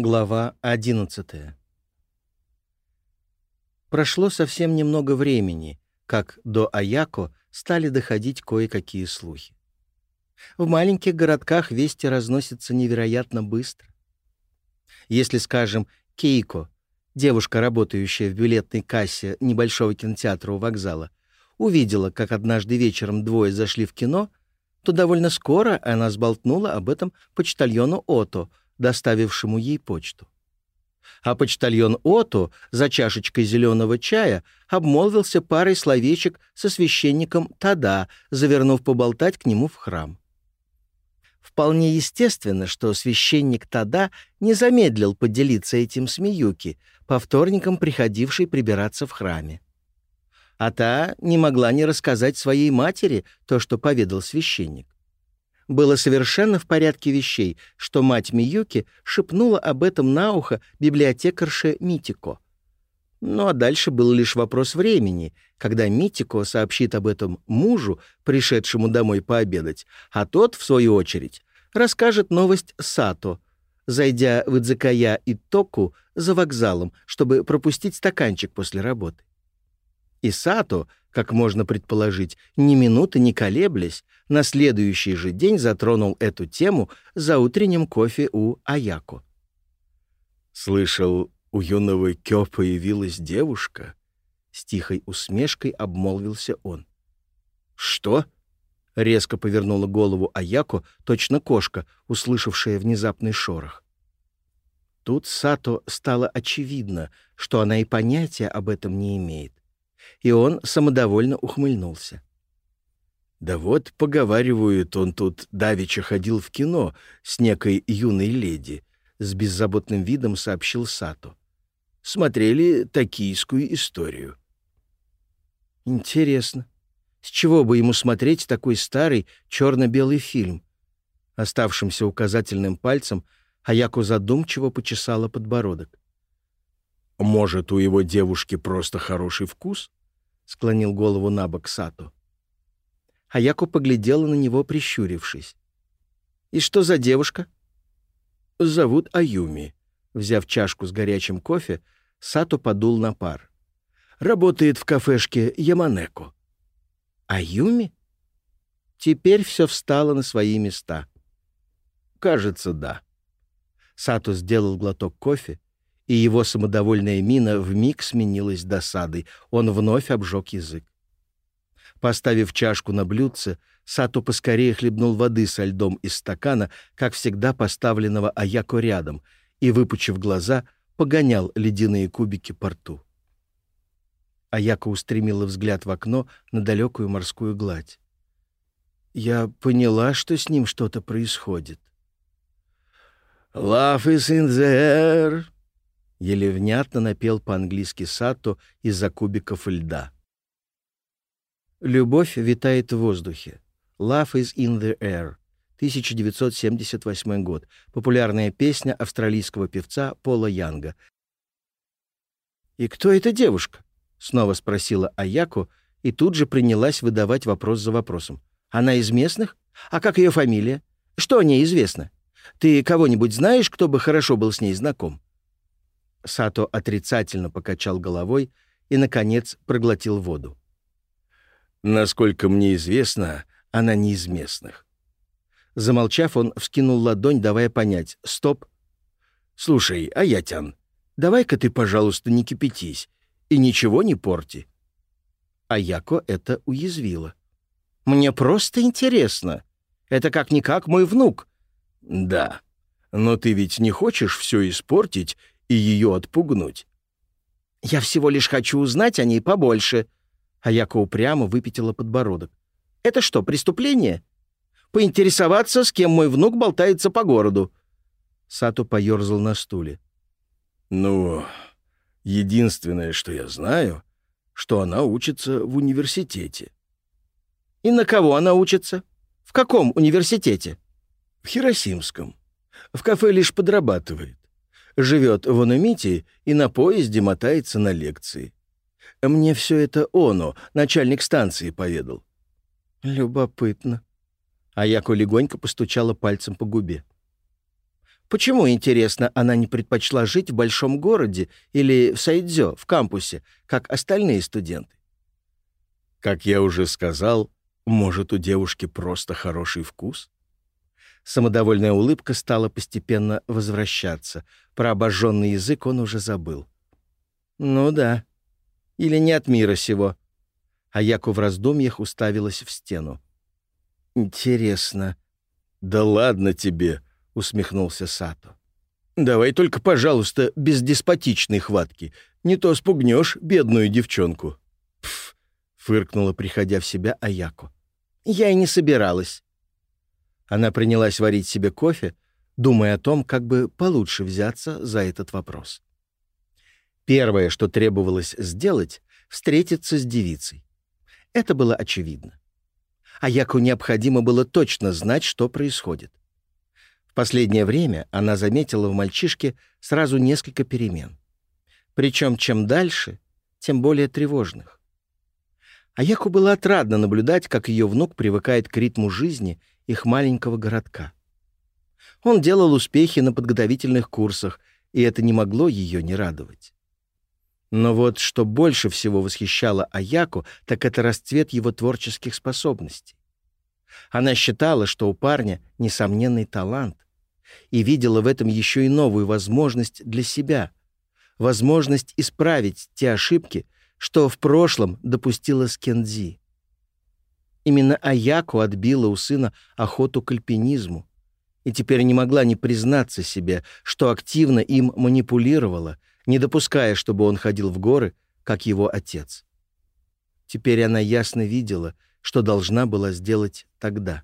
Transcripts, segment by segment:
Глава 11 Прошло совсем немного времени, как до Аяко стали доходить кое-какие слухи. В маленьких городках вести разносятся невероятно быстро. Если, скажем, Кейко, девушка, работающая в билетной кассе небольшого кинотеатра у вокзала, увидела, как однажды вечером двое зашли в кино, то довольно скоро она сболтнула об этом почтальону Ото — доставившему ей почту. А почтальон Ото за чашечкой зеленого чая обмолвился парой словечек со священником Тада, завернув поболтать к нему в храм. Вполне естественно, что священник Тада не замедлил поделиться этим с Миюки, по вторникам приходившей прибираться в храме. А та не могла не рассказать своей матери то, что поведал священник. Было совершенно в порядке вещей, что мать Миюки шепнула об этом на ухо библиотекарше Митико. Ну а дальше был лишь вопрос времени, когда Митико сообщит об этом мужу, пришедшему домой пообедать, а тот, в свою очередь, расскажет новость Сато, зайдя в Идзакая и Току за вокзалом, чтобы пропустить стаканчик после работы. И Сато, как можно предположить, ни минуты не колеблясь, на следующий же день затронул эту тему за утренним кофе у Аяко. «Слышал, у юного Кё появилась девушка?» С тихой усмешкой обмолвился он. «Что?» — резко повернула голову Аяко, точно кошка, услышавшая внезапный шорох. Тут Сато стало очевидно, что она и понятия об этом не имеет и он самодовольно ухмыльнулся. «Да вот, поговаривают, он тут давеча ходил в кино с некой юной леди», — с беззаботным видом сообщил Сато. «Смотрели токийскую историю». «Интересно, с чего бы ему смотреть такой старый черно-белый фильм?» Оставшимся указательным пальцем Аяко задумчиво почесала подбородок. «Может, у его девушки просто хороший вкус?» склонил голову на бок Сату. Хаяко поглядела на него, прищурившись. «И что за девушка?» «Зовут Аюми». Взяв чашку с горячим кофе, Сато подул на пар. «Работает в кафешке Яманеко». «Аюми?» Теперь все встало на свои места. «Кажется, да». Сато сделал глоток кофе и его самодовольная мина вмиг сменилась досадой. Он вновь обжег язык. Поставив чашку на блюдце, Сато поскорее хлебнул воды со льдом из стакана, как всегда поставленного Аяко рядом, и, выпучив глаза, погонял ледяные кубики по рту. Аяко устремила взгляд в окно на далекую морскую гладь. «Я поняла, что с ним что-то происходит». «Love is in the air», еле внятно напел по-английски Сато из-за кубиков льда. «Любовь витает в воздухе». «Love is in the air». 1978 год. Популярная песня австралийского певца Пола Янга. «И кто эта девушка?» — снова спросила Аяку и тут же принялась выдавать вопрос за вопросом. «Она из местных? А как ее фамилия? Что о ней известно? Ты кого-нибудь знаешь, кто бы хорошо был с ней знаком?» Сато отрицательно покачал головой и, наконец, проглотил воду. «Насколько мне известно, она не из местных». Замолчав, он вскинул ладонь, давая понять «Стоп». «Слушай, Аятян, давай-ка ты, пожалуйста, не кипятись и ничего не порти». А Яко это уязвило. «Мне просто интересно. Это как-никак мой внук». «Да, но ты ведь не хочешь все испортить и ее отпугнуть. «Я всего лишь хочу узнать о ней побольше», — Аяко упрямо выпятила подбородок. «Это что, преступление? Поинтересоваться, с кем мой внук болтается по городу». Сато поерзал на стуле. «Ну, единственное, что я знаю, что она учится в университете». «И на кого она учится? В каком университете?» «В Хиросимском. В кафе лишь подрабатывает живет в Анумите и на поезде мотается на лекции. Мне все это Оно, начальник станции, поведал. Любопытно. Аяко легонько постучала пальцем по губе. Почему, интересно, она не предпочла жить в большом городе или в Сайдзё, в кампусе, как остальные студенты? Как я уже сказал, может, у девушки просто хороший вкус? Самодовольная улыбка стала постепенно возвращаться. Про обожженный язык он уже забыл. «Ну да. Или не от мира сего». А Яку в раздумьях уставилась в стену. «Интересно». «Да ладно тебе», — усмехнулся Сато. «Давай только, пожалуйста, без деспотичной хватки. Не то спугнешь бедную девчонку». «Пф», — фыркнула, приходя в себя Аяко. «Я и не собиралась». Она принялась варить себе кофе, думая о том, как бы получше взяться за этот вопрос. Первое, что требовалось сделать, — встретиться с девицей. Это было очевидно. А Яку необходимо было точно знать, что происходит. В последнее время она заметила в мальчишке сразу несколько перемен. Причем чем дальше, тем более тревожных. Аяку было отрадно наблюдать, как ее внук привыкает к ритму жизни их маленького городка. Он делал успехи на подготовительных курсах, и это не могло ее не радовать. Но вот что больше всего восхищало Аяку, так это расцвет его творческих способностей. Она считала, что у парня несомненный талант, и видела в этом еще и новую возможность для себя, возможность исправить те ошибки, что в прошлом допустила Скензи. Именно Аяку отбила у сына охоту к альпинизму и теперь не могла не признаться себе, что активно им манипулировала, не допуская, чтобы он ходил в горы, как его отец. Теперь она ясно видела, что должна была сделать тогда.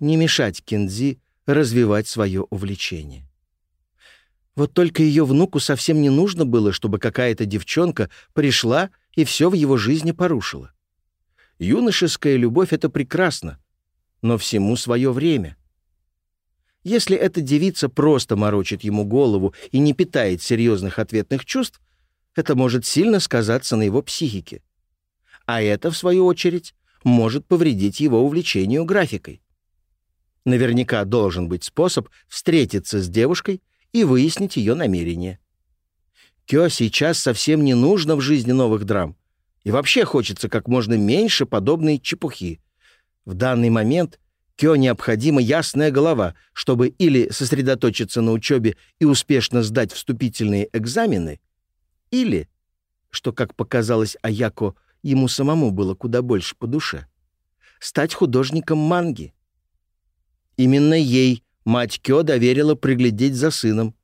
Не мешать Кинзи развивать свое увлечение. Вот только ее внуку совсем не нужно было, чтобы какая-то девчонка пришла и все в его жизни порушила. Юношеская любовь — это прекрасно, но всему свое время. Если эта девица просто морочит ему голову и не питает серьезных ответных чувств, это может сильно сказаться на его психике. А это, в свою очередь, может повредить его увлечению графикой. Наверняка должен быть способ встретиться с девушкой и выяснить ее намерения. Кё сейчас совсем не нужно в жизни новых драм — и вообще хочется как можно меньше подобной чепухи. В данный момент Кё необходима ясная голова, чтобы или сосредоточиться на учебе и успешно сдать вступительные экзамены, или, что, как показалось Аяко, ему самому было куда больше по душе, стать художником манги. Именно ей мать Кё доверила приглядеть за сыном,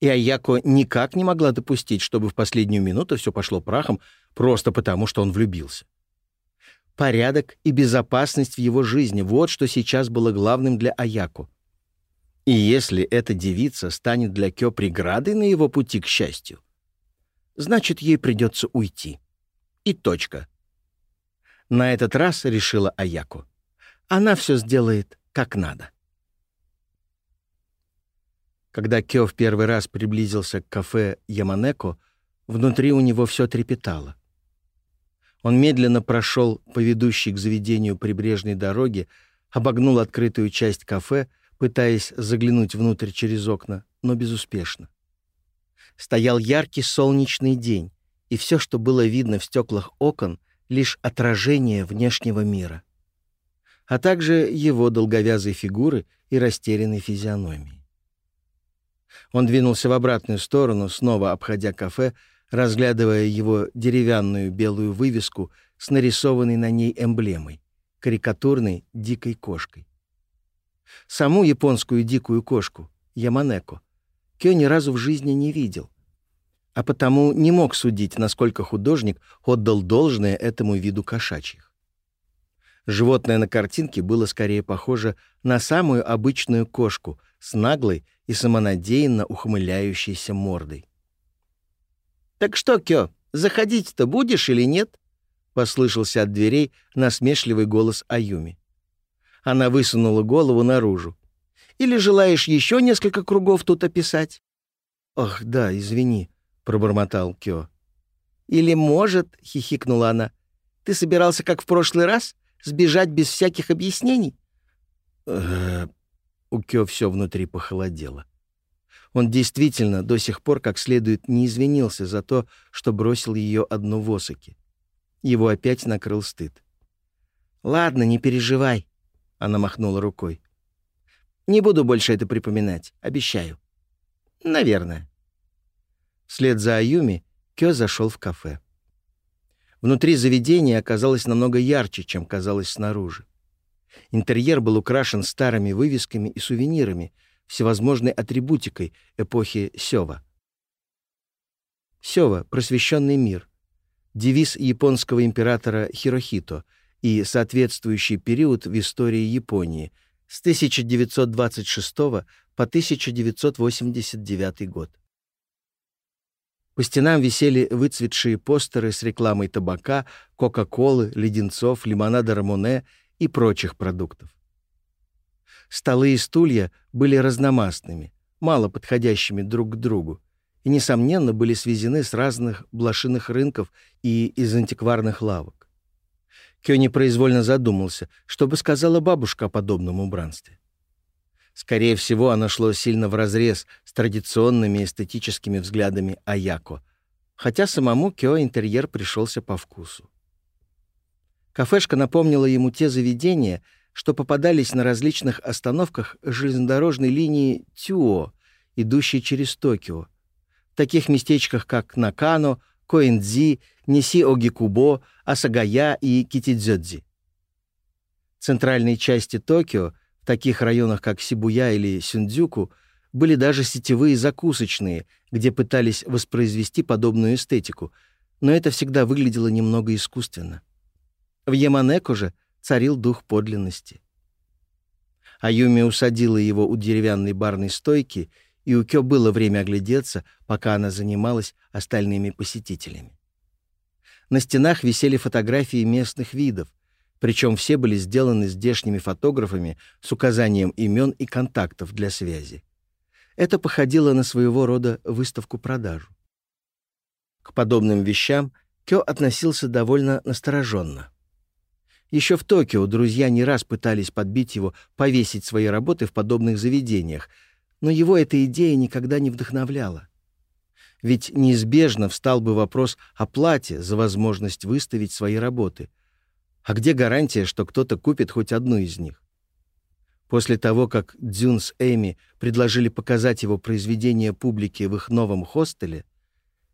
и Аяко никак не могла допустить, чтобы в последнюю минуту все пошло прахом просто потому, что он влюбился. Порядок и безопасность в его жизни — вот что сейчас было главным для Аяко. И если эта девица станет для Кё преградой на его пути к счастью, значит, ей придется уйти. И точка. На этот раз решила Аяко. Она все сделает как надо. Когда Кё в первый раз приблизился к кафе Яманеко, внутри у него все трепетало. Он медленно прошел по ведущей к заведению прибрежной дороги, обогнул открытую часть кафе, пытаясь заглянуть внутрь через окна, но безуспешно. Стоял яркий солнечный день, и все, что было видно в стеклах окон, лишь отражение внешнего мира, а также его долговязой фигуры и растерянной физиономии. Он двинулся в обратную сторону, снова обходя кафе, разглядывая его деревянную белую вывеску с нарисованной на ней эмблемой — карикатурной дикой кошкой. Саму японскую дикую кошку, Яманеко, Кё ни разу в жизни не видел, а потому не мог судить, насколько художник отдал должное этому виду кошачьих. Животное на картинке было скорее похоже на самую обычную кошку — с наглой и самонадеянно ухмыляющейся мордой. «Так что, Кё, заходить-то будешь или нет?» — послышался от дверей насмешливый голос Аюми. Она высунула голову наружу. «Или желаешь еще несколько кругов тут описать?» Ох, да, извини», — пробормотал Кё. «Или, может», — хихикнула она, — «ты собирался, как в прошлый раз, сбежать без всяких объяснений?» «Э, у Кё все внутри похолодело. Он действительно до сих пор как следует не извинился за то, что бросил ее одну в Осаке. Его опять накрыл стыд. «Ладно, не переживай», — она махнула рукой. «Не буду больше это припоминать, обещаю». «Наверное». Вслед за Аюми Кё зашел в кафе. Внутри заведения оказалось намного ярче, чем казалось снаружи. Интерьер был украшен старыми вывесками и сувенирами, всевозможной атрибутикой эпохи Сёва. Сёва — просвещенный мир, девиз японского императора Хирохито и соответствующий период в истории Японии с 1926 по 1989 год. По стенам висели выцветшие постеры с рекламой табака, кока-колы, леденцов, лимонада Рамоне — и прочих продуктов. Столы и стулья были разномастными, мало подходящими друг к другу, и, несомненно, были свезены с разных блошиных рынков и из антикварных лавок. Кёни произвольно задумался, что бы сказала бабушка о подобном убранстве. Скорее всего, оно шло сильно вразрез с традиционными эстетическими взглядами Аяко, хотя самому Кё интерьер пришелся по вкусу. Кафешка напомнила ему те заведения, что попадались на различных остановках железнодорожной линии Тюо, идущей через Токио. В таких местечках, как Накано, Коэндзи, Ниси-Огикубо, Асагая и Китидзёдзи. В центральной части Токио, в таких районах, как Сибуя или Сюндзюку, были даже сетевые закусочные, где пытались воспроизвести подобную эстетику, но это всегда выглядело немного искусственно. В Яманеку же царил дух подлинности. Аюми усадила его у деревянной барной стойки, и у Кё было время оглядеться, пока она занималась остальными посетителями. На стенах висели фотографии местных видов, причем все были сделаны здешними фотографами с указанием имен и контактов для связи. Это походило на своего рода выставку-продажу. К подобным вещам Кё относился довольно настороженно. Еще в Токио друзья не раз пытались подбить его повесить свои работы в подобных заведениях, но его эта идея никогда не вдохновляла. Ведь неизбежно встал бы вопрос о плате за возможность выставить свои работы. А где гарантия, что кто-то купит хоть одну из них? После того, как Дзюн с Эми предложили показать его произведение публике в их новом хостеле,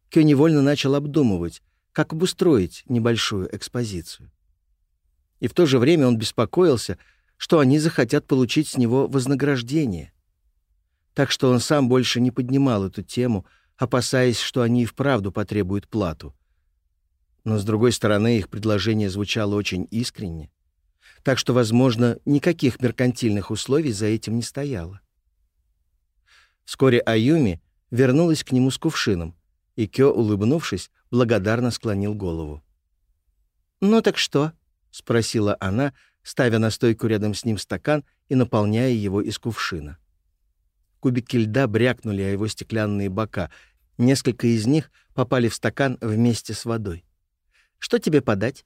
Кё невольно начал обдумывать, как обустроить небольшую экспозицию. И в то же время он беспокоился, что они захотят получить с него вознаграждение. Так что он сам больше не поднимал эту тему, опасаясь, что они и вправду потребуют плату. Но, с другой стороны, их предложение звучало очень искренне. Так что, возможно, никаких меркантильных условий за этим не стояло. Вскоре Аюми вернулась к нему с кувшином, и Кё, улыбнувшись, благодарно склонил голову. «Ну так что?» спросила она, ставя на стойку рядом с ним стакан и наполняя его из кувшина. Кубики льда брякнули о его стеклянные бока. Несколько из них попали в стакан вместе с водой. «Что тебе подать?»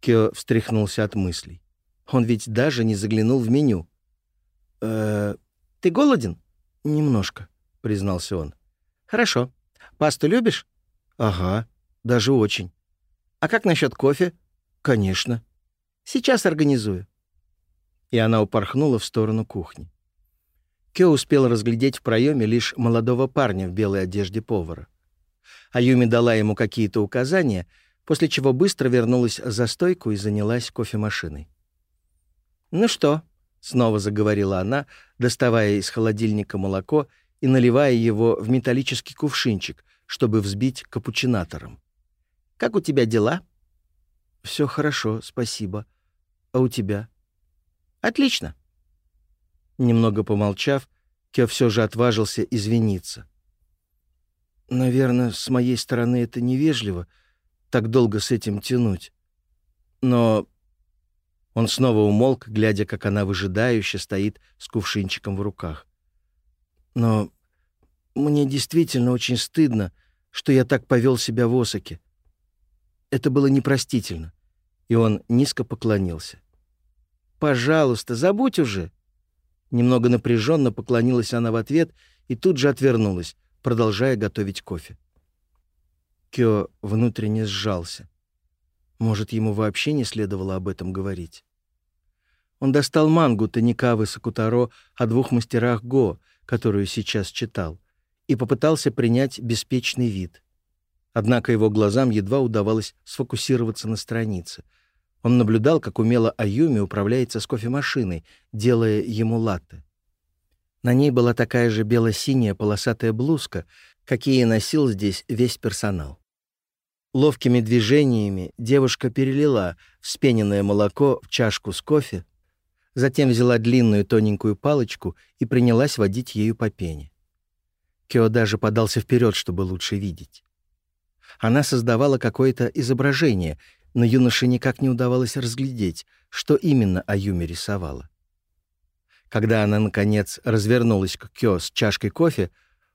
Кё встряхнулся от мыслей. Он ведь даже не заглянул в меню. «Э, -э «Ты голоден?» «Немножко», — признался он. «Хорошо. Пасту любишь?» «Ага, даже очень». «А как насчет кофе?» «Конечно. Сейчас организую». И она упорхнула в сторону кухни. Кё успел разглядеть в проеме лишь молодого парня в белой одежде повара. Аюми дала ему какие-то указания, после чего быстро вернулась за стойку и занялась кофемашиной. «Ну что?» — снова заговорила она, доставая из холодильника молоко и наливая его в металлический кувшинчик, чтобы взбить капучинатором. «Как у тебя дела?» Все хорошо, спасибо. А у тебя? Отлично. Немного помолчав, Кё все же отважился извиниться. Наверное, с моей стороны это невежливо, так долго с этим тянуть. Но... Он снова умолк, глядя, как она выжидающе стоит с кувшинчиком в руках. Но мне действительно очень стыдно, что я так повел себя в Осаке. Это было непростительно и он низко поклонился. «Пожалуйста, забудь уже!» Немного напряженно поклонилась она в ответ и тут же отвернулась, продолжая готовить кофе. Кё внутренне сжался. Может, ему вообще не следовало об этом говорить? Он достал мангу Таникавы Сакутаро о двух мастерах Го, которую сейчас читал, и попытался принять беспечный вид. Однако его глазам едва удавалось сфокусироваться на странице — он наблюдал, как умело Аюми управляется с кофемашиной, делая ему латте. На ней была такая же бело-синяя полосатая блузка, какие носил здесь весь персонал. Ловкими движениями девушка перелила вспененное молоко в чашку с кофе, затем взяла длинную тоненькую палочку и принялась водить ею по пене. Кео даже подался вперед, чтобы лучше видеть. Она создавала какое-то изображение, но юноше никак не удавалось разглядеть, что именно Аюми рисовала. Когда она, наконец, развернулась к Кё с чашкой кофе,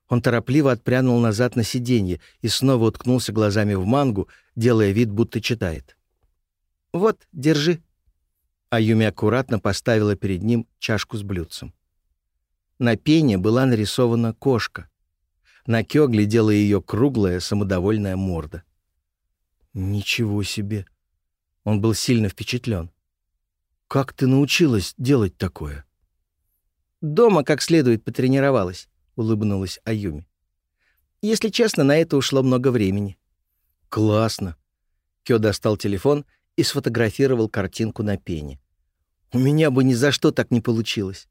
он торопливо отпрянул назад на сиденье и снова уткнулся глазами в мангу, делая вид, будто читает. «Вот, держи». Аюми аккуратно поставила перед ним чашку с блюдцем. На пене была нарисована кошка. На Кё глядела ее круглая, самодовольная морда. «Ничего себе!» Он был сильно впечатлен. «Как ты научилась делать такое?» «Дома как следует потренировалась», — улыбнулась Аюми. «Если честно, на это ушло много времени». «Классно!» Кё достал телефон и сфотографировал картинку на пене. «У меня бы ни за что так не получилось».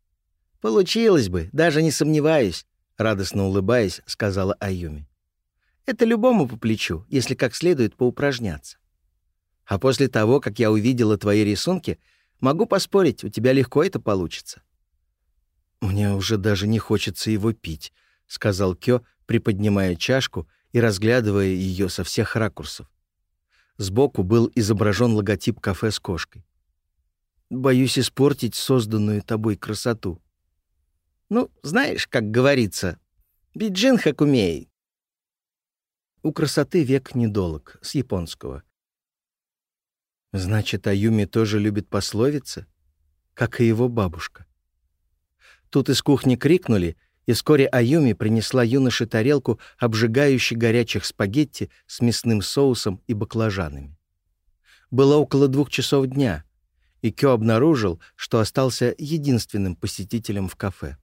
«Получилось бы, даже не сомневаюсь», — радостно улыбаясь, сказала Аюми. «Это любому по плечу, если как следует поупражняться». А после того, как я увидела твои рисунки, могу поспорить, у тебя легко это получится». «Мне уже даже не хочется его пить», — сказал Кё, приподнимая чашку и разглядывая ее со всех ракурсов. Сбоку был изображен логотип кафе с кошкой. «Боюсь испортить созданную тобой красоту». «Ну, знаешь, как говорится, биджин хакумей». У красоты век недолог, с японского — Значит, Аюми тоже любит пословицы, как и его бабушка. Тут из кухни крикнули, и вскоре Аюми принесла юноше тарелку обжигающей горячих спагетти с мясным соусом и баклажанами. Было около двух часов дня, и Кё обнаружил, что остался единственным посетителем в кафе.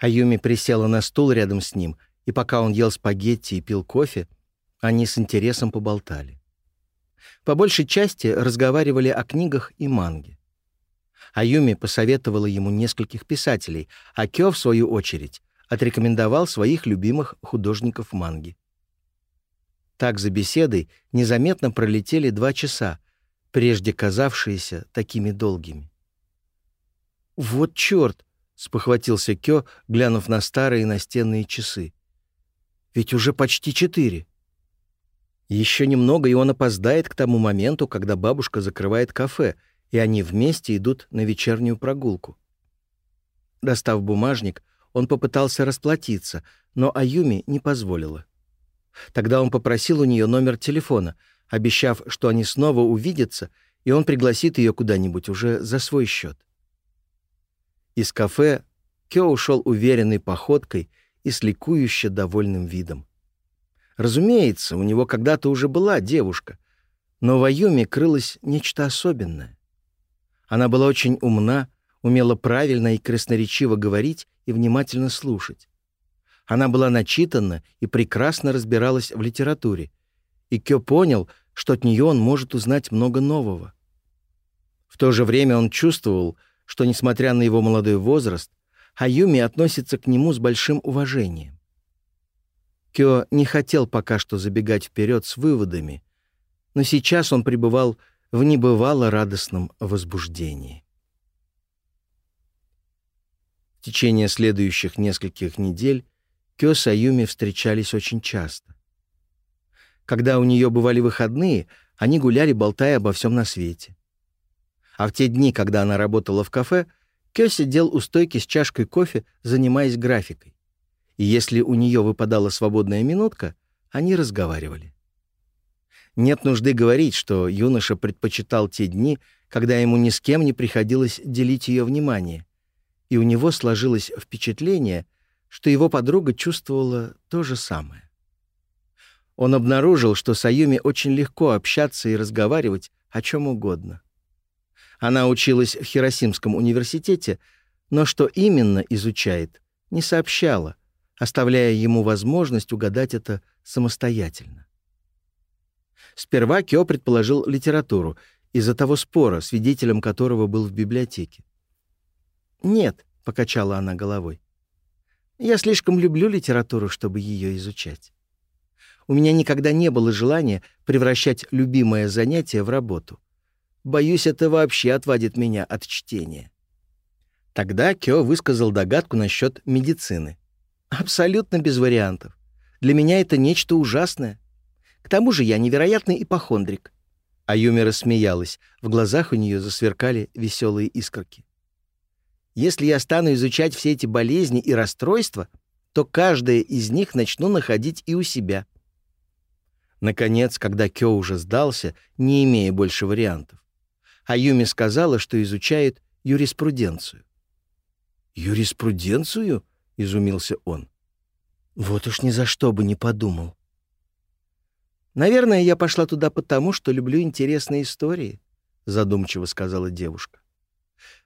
Аюми присела на стул рядом с ним, и пока он ел спагетти и пил кофе, они с интересом поболтали. По большей части разговаривали о книгах и манге. Аюми посоветовала ему нескольких писателей, а Кё, в свою очередь, отрекомендовал своих любимых художников манги. Так за беседой незаметно пролетели два часа, прежде казавшиеся такими долгими. «Вот черт!» — спохватился Кё, глянув на старые настенные часы. «Ведь уже почти четыре!» Еще немного, и он опоздает к тому моменту, когда бабушка закрывает кафе, и они вместе идут на вечернюю прогулку. Достав бумажник, он попытался расплатиться, но Аюми не позволила. Тогда он попросил у нее номер телефона, обещав, что они снова увидятся, и он пригласит ее куда-нибудь уже за свой счет. Из кафе Кё ушел уверенной походкой и с ликующе довольным видом. Разумеется, у него когда-то уже была девушка, но в Аюме крылось нечто особенное. Она была очень умна, умела правильно и красноречиво говорить и внимательно слушать. Она была начитана и прекрасно разбиралась в литературе, и Кё понял, что от нее он может узнать много нового. В то же время он чувствовал, что, несмотря на его молодой возраст, Аюми относится к нему с большим уважением. Кё не хотел пока что забегать вперед с выводами, но сейчас он пребывал в небывало радостном возбуждении. В течение следующих нескольких недель Кё с Аюми встречались очень часто. Когда у нее бывали выходные, они гуляли, болтая обо всем на свете. А в те дни, когда она работала в кафе, Кё сидел у стойки с чашкой кофе, занимаясь графикой. И Если у нее выпадала свободная минутка, они разговаривали. Нет нужды говорить, что юноша предпочитал те дни, когда ему ни с кем не приходилось делить ее внимание, и у него сложилось впечатление, что его подруга чувствовала то же самое. Он обнаружил, что с Аюми очень легко общаться и разговаривать о чем угодно. Она училась в Хиросимском университете, но что именно изучает, не сообщала, оставляя ему возможность угадать это самостоятельно. Сперва Кё предположил литературу из-за того спора, свидетелем которого был в библиотеке. «Нет», — покачала она головой, — «я слишком люблю литературу, чтобы ее изучать. У меня никогда не было желания превращать любимое занятие в работу. Боюсь, это вообще отводит меня от чтения». Тогда Кё высказал догадку насчет медицины абсолютно без вариантов. Для меня это нечто ужасное. К тому же я невероятный ипохондрик». А Юми рассмеялась. В глазах у нее засверкали веселые искорки. «Если я стану изучать все эти болезни и расстройства, то каждое из них начну находить и у себя». Наконец, когда Кё уже сдался, не имея больше вариантов, Аюми сказала, что изучает юриспруденцию. «Юриспруденцию?» — изумился он. «Вот уж ни за что бы не подумал». «Наверное, я пошла туда потому, что люблю интересные истории», — задумчиво сказала девушка.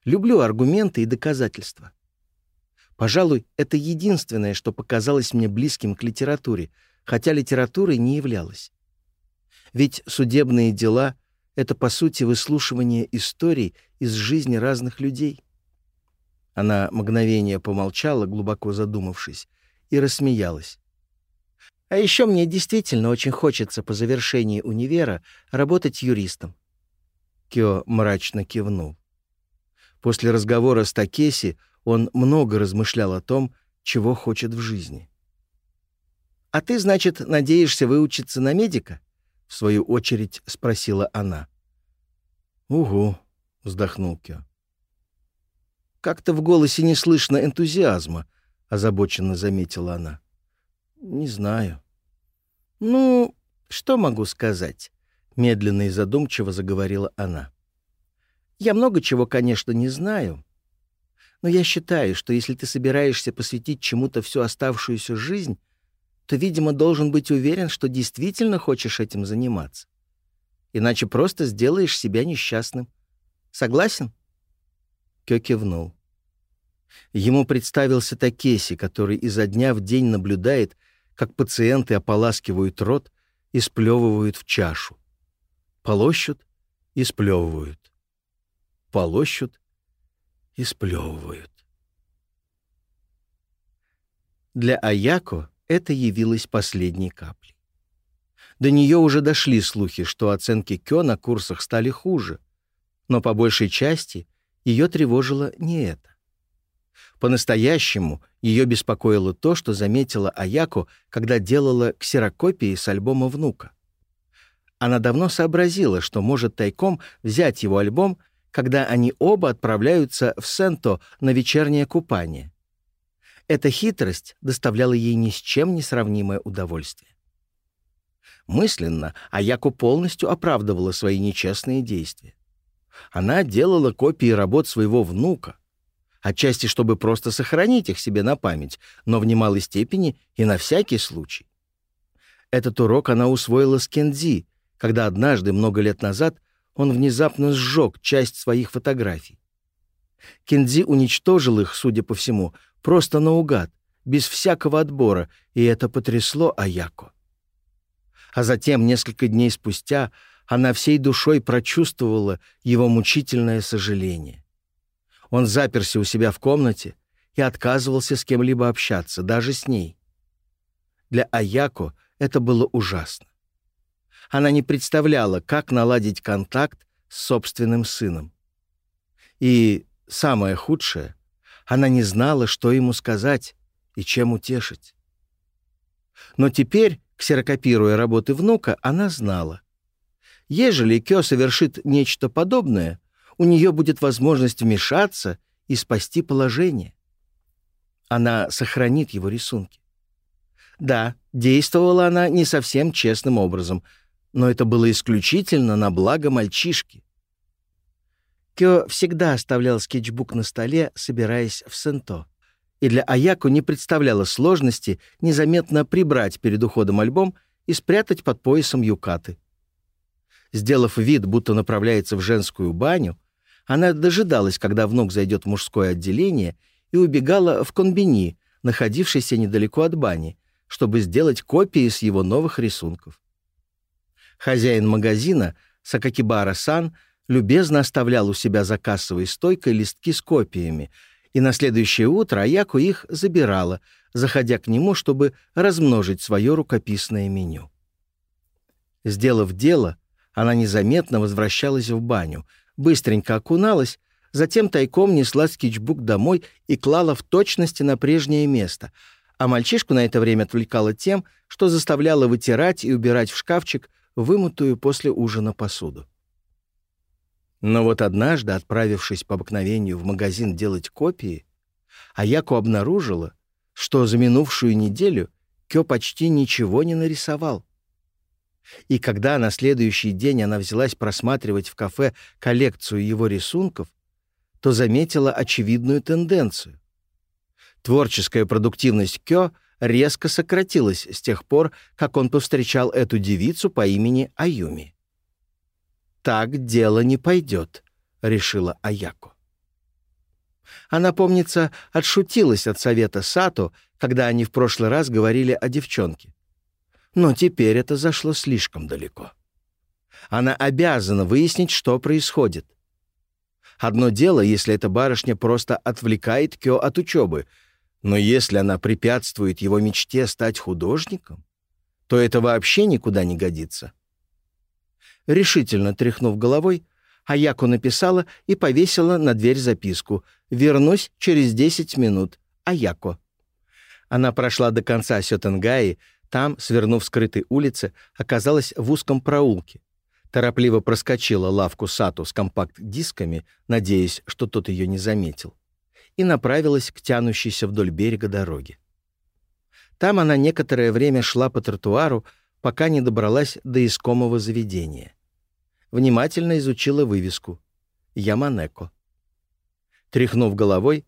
«Люблю аргументы и доказательства. Пожалуй, это единственное, что показалось мне близким к литературе, хотя литературой не являлось. Ведь судебные дела — это, по сути, выслушивание историй из жизни разных людей. Она мгновение помолчала, глубоко задумавшись, и рассмеялась. «А еще мне действительно очень хочется по завершении универа работать юристом». Кё мрачно кивнул. После разговора с Такеси он много размышлял о том, чего хочет в жизни. «А ты, значит, надеешься выучиться на медика?» — в свою очередь спросила она. «Угу», — вздохнул Кё как-то в голосе не слышно энтузиазма», — озабоченно заметила она. «Не знаю». «Ну, что могу сказать?» — медленно и задумчиво заговорила она. «Я много чего, конечно, не знаю, но я считаю, что если ты собираешься посвятить чему-то всю оставшуюся жизнь, то, видимо, должен быть уверен, что действительно хочешь этим заниматься. Иначе просто сделаешь себя несчастным. Согласен?» кивнул. Ему представился Такеси, который изо дня в день наблюдает, как пациенты ополаскивают рот и сплевывают в чашу. Полощут и сплевывают. Полощут и сплевывают. Для Аяко это явилось последней каплей. До нее уже дошли слухи, что оценки Кё на курсах стали хуже, но по большей части ее тревожило не это. По-настоящему ее беспокоило то, что заметила Аяко, когда делала ксерокопии с альбома внука. Она давно сообразила, что может тайком взять его альбом, когда они оба отправляются в Сенто на вечернее купание. Эта хитрость доставляла ей ни с чем не сравнимое удовольствие. Мысленно Аяко полностью оправдывала свои нечестные действия. Она делала копии работ своего внука, отчасти чтобы просто сохранить их себе на память, но в немалой степени и на всякий случай. Этот урок она усвоила с Кензи, когда однажды, много лет назад, он внезапно сжег часть своих фотографий. Кензи уничтожил их, судя по всему, просто наугад, без всякого отбора, и это потрясло Аяко. А затем, несколько дней спустя, она всей душой прочувствовала его мучительное сожаление. Он заперся у себя в комнате и отказывался с кем-либо общаться, даже с ней. Для Аяко это было ужасно. Она не представляла, как наладить контакт с собственным сыном. И самое худшее, она не знала, что ему сказать и чем утешить. Но теперь, ксерокопируя работы внука, она знала. Ежели Кё совершит нечто подобное, у нее будет возможность вмешаться и спасти положение. Она сохранит его рисунки. Да, действовала она не совсем честным образом, но это было исключительно на благо мальчишки. Кё всегда оставлял скетчбук на столе, собираясь в Сенто. И для Аяку не представляло сложности незаметно прибрать перед уходом альбом и спрятать под поясом юкаты — Сделав вид, будто направляется в женскую баню, она дожидалась, когда внук зайдет в мужское отделение, и убегала в комбини, находившийся недалеко от бани, чтобы сделать копии с его новых рисунков. Хозяин магазина, Сакакибара-сан, любезно оставлял у себя за кассовой стойкой листки с копиями, и на следующее утро Аяко их забирала, заходя к нему, чтобы размножить свое рукописное меню. Сделав дело, она незаметно возвращалась в баню, быстренько окуналась, затем тайком несла скетчбук домой и клала в точности на прежнее место, а мальчишку на это время отвлекала тем, что заставляла вытирать и убирать в шкафчик вымытую после ужина посуду. Но вот однажды, отправившись по обыкновению в магазин делать копии, Аяку обнаружила, что за минувшую неделю Кё почти ничего не нарисовал. И когда на следующий день она взялась просматривать в кафе коллекцию его рисунков, то заметила очевидную тенденцию. Творческая продуктивность Кё резко сократилась с тех пор, как он повстречал эту девицу по имени Аюми. «Так дело не пойдет», — решила Аяко. Она, помнится, отшутилась от совета Сато, когда они в прошлый раз говорили о девчонке но теперь это зашло слишком далеко. Она обязана выяснить, что происходит. Одно дело, если эта барышня просто отвлекает Кё от учебы, но если она препятствует его мечте стать художником, то это вообще никуда не годится. Решительно тряхнув головой, Аяку написала и повесила на дверь записку «Вернусь через 10 минут. Аяко». Она прошла до конца Сётенгаи, там, свернув скрытые улицы, оказалась в узком проулке. Торопливо проскочила лавку Сату с компакт-дисками, надеясь, что тот ее не заметил, и направилась к тянущейся вдоль берега дороги. Там она некоторое время шла по тротуару, пока не добралась до искомого заведения. Внимательно изучила вывеску «Яманеко». Тряхнув головой,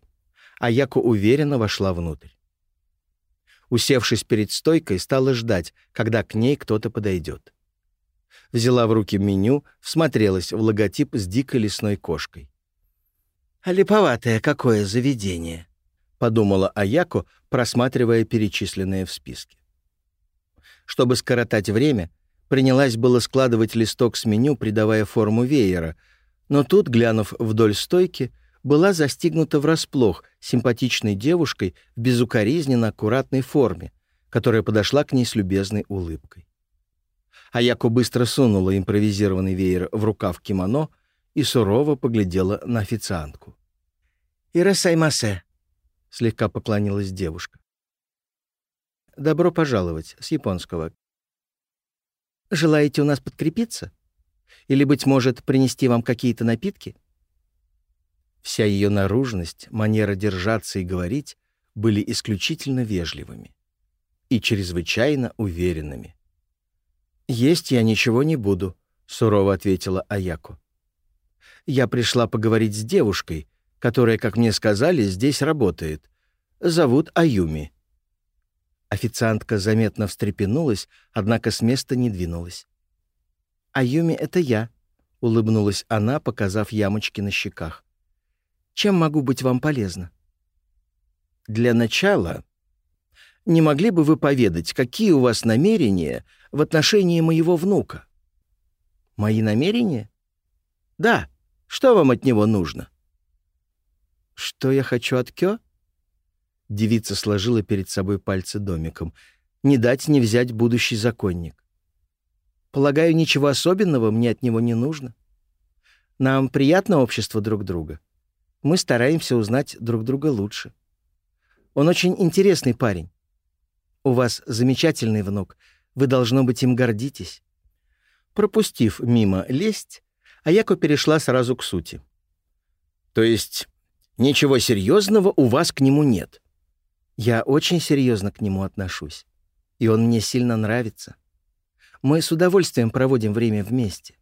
Аяко уверенно вошла внутрь усевшись перед стойкой, стала ждать, когда к ней кто-то подойдет. Взяла в руки меню, всмотрелась в логотип с дикой лесной кошкой. «Липоватое какое заведение!» — подумала Аяко, просматривая перечисленные в списке. Чтобы скоротать время, принялась было складывать листок с меню, придавая форму веера, но тут, глянув вдоль стойки, — была застигнута врасплох симпатичной девушкой в безукоризненно аккуратной форме, которая подошла к ней с любезной улыбкой. Аяко быстро сунула импровизированный веер в рукав кимоно и сурово поглядела на официантку. «Ирасаймасе», — слегка поклонилась девушка. «Добро пожаловать, с японского. Желаете у нас подкрепиться? Или, быть может, принести вам какие-то напитки?» Вся ее наружность, манера держаться и говорить были исключительно вежливыми и чрезвычайно уверенными. «Есть я ничего не буду», — сурово ответила Аяко. «Я пришла поговорить с девушкой, которая, как мне сказали, здесь работает. Зовут Аюми». Официантка заметно встрепенулась, однако с места не двинулась. «Аюми — это я», — улыбнулась она, показав ямочки на щеках. Чем могу быть вам полезна?» «Для начала, не могли бы вы поведать, какие у вас намерения в отношении моего внука?» «Мои намерения?» «Да. Что вам от него нужно?» «Что я хочу от Кё?» Девица сложила перед собой пальцы домиком. «Не дать, не взять будущий законник. Полагаю, ничего особенного мне от него не нужно. Нам приятно общество друг друга. Мы стараемся узнать друг друга лучше. Он очень интересный парень. У вас замечательный внук. Вы, должно быть, им гордитесь». Пропустив мимо лесть, Аяко перешла сразу к сути. «То есть ничего серьезного у вас к нему нет?» «Я очень серьезно к нему отношусь, и он мне сильно нравится. Мы с удовольствием проводим время вместе».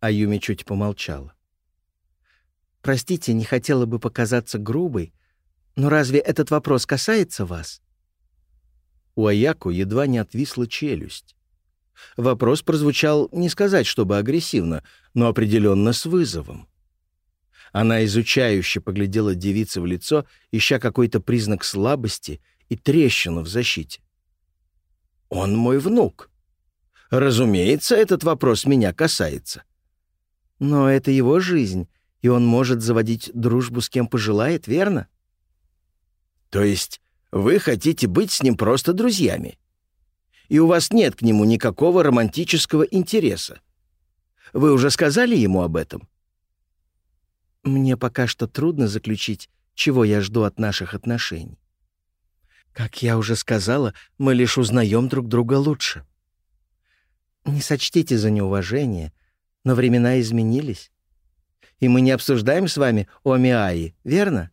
Аюми чуть помолчала. Простите, не хотела бы показаться грубой, но разве этот вопрос касается вас?» У Аяку едва не отвисла челюсть. Вопрос прозвучал не сказать, чтобы агрессивно, но определенно с вызовом. Она изучающе поглядела девице в лицо, ища какой-то признак слабости и трещину в защите. «Он мой внук. Разумеется, этот вопрос меня касается. Но это его жизнь, и он может заводить дружбу с кем пожелает, верно? То есть вы хотите быть с ним просто друзьями? И у вас нет к нему никакого романтического интереса? Вы уже сказали ему об этом? Мне пока что трудно заключить, чего я жду от наших отношений. Как я уже сказала, мы лишь узнаем друг друга лучше. Не сочтите за неуважение, но времена изменились и мы не обсуждаем с вами омиаи, верно?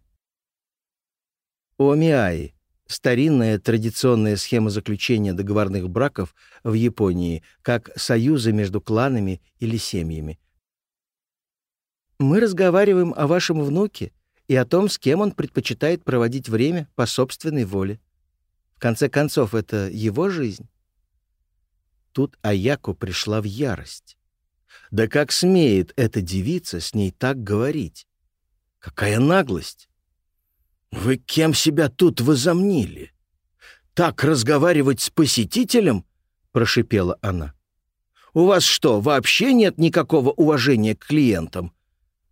Омиаи — старинная традиционная схема заключения договорных браков в Японии, как союзы между кланами или семьями. Мы разговариваем о вашем внуке и о том, с кем он предпочитает проводить время по собственной воле. В конце концов, это его жизнь. Тут Аяко пришла в ярость. Да как смеет эта девица с ней так говорить? Какая наглость! Вы кем себя тут возомнили? Так разговаривать с посетителем? Прошипела она. У вас что, вообще нет никакого уважения к клиентам?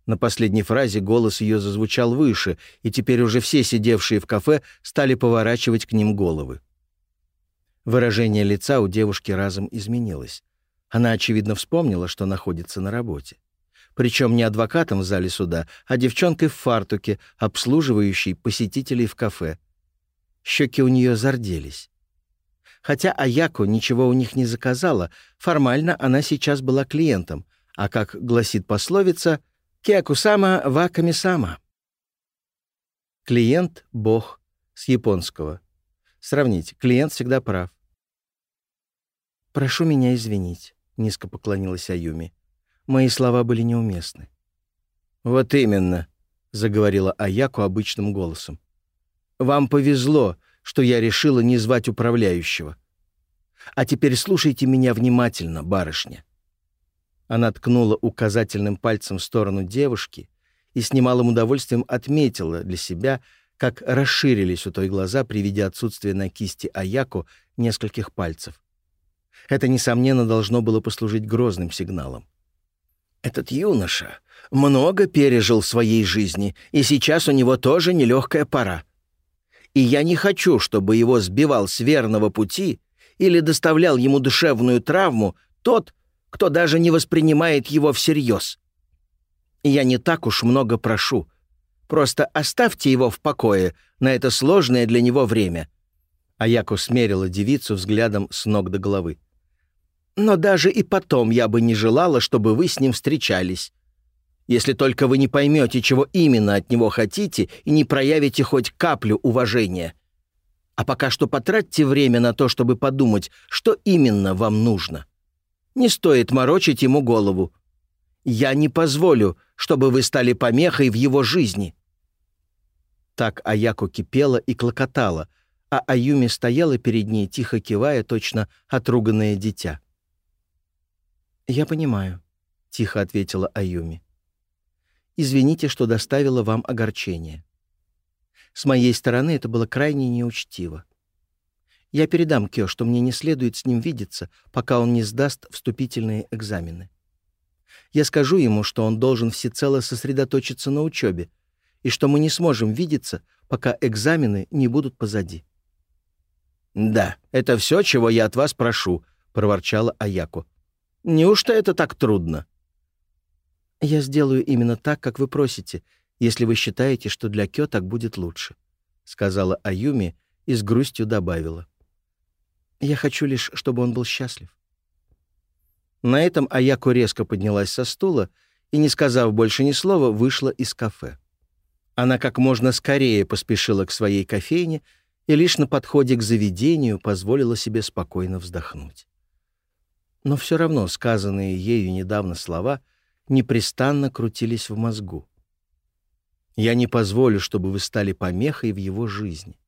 На последней фразе голос ее зазвучал выше, и теперь уже все сидевшие в кафе стали поворачивать к ним головы. Выражение лица у девушки разом изменилось. Она, очевидно, вспомнила, что находится на работе. Причем не адвокатом в зале суда, а девчонкой в фартуке, обслуживающей посетителей в кафе. Щеки у нее зарделись. Хотя Аяко ничего у них не заказала, формально она сейчас была клиентом, а, как гласит пословица, «Киакусама ваками-сама». Клиент — бог, с японского. Сравнить, клиент всегда прав. «Прошу меня извинить. низко поклонилась Аюми. Мои слова были неуместны. «Вот именно», — заговорила Аяку обычным голосом. «Вам повезло, что я решила не звать управляющего. А теперь слушайте меня внимательно, барышня». Она ткнула указательным пальцем в сторону девушки и с немалым удовольствием отметила для себя, как расширились у той глаза при виде отсутствия на кисти Аяку нескольких пальцев. это несомненно, должно было послужить грозным сигналом. Этот юноша много пережил в своей жизни, и сейчас у него тоже нелегкая пора. И я не хочу, чтобы его сбивал с верного пути или доставлял ему душевную травму тот, кто даже не воспринимает его всерьез. я не так уж много прошу. Просто оставьте его в покое на это сложное для него время». Аяко смерила девицу взглядом с ног до головы. Но даже и потом я бы не желала, чтобы вы с ним встречались. Если только вы не поймете, чего именно от него хотите, и не проявите хоть каплю уважения. А пока что потратьте время на то, чтобы подумать, что именно вам нужно. Не стоит морочить ему голову. Я не позволю, чтобы вы стали помехой в его жизни». Так Аяко кипела и клокотала, а Аюми стояла перед ней, тихо кивая, точно отруганное дитя. «Я понимаю», — тихо ответила Аюми. «Извините, что доставила вам огорчение. С моей стороны это было крайне неучтиво. Я передам Кё, что мне не следует с ним видеться, пока он не сдаст вступительные экзамены. Я скажу ему, что он должен всецело сосредоточиться на учебе и что мы не сможем видеться, пока экзамены не будут позади». «Да, это все, чего я от вас прошу», — проворчала Аяко. Неужто это так трудно? Я сделаю именно так, как вы просите, если вы считаете, что для Кё так будет лучше, сказала Аюми и с грустью добавила. Я хочу лишь, чтобы он был счастлив. На этом Аяко резко поднялась со стула и, не сказав больше ни слова, вышла из кафе. Она как можно скорее поспешила к своей кофейне и лишь на подходе к заведению позволила себе спокойно вздохнуть но все равно сказанные ею недавно слова непрестанно крутились в мозгу. «Я не позволю, чтобы вы стали помехой в его жизни».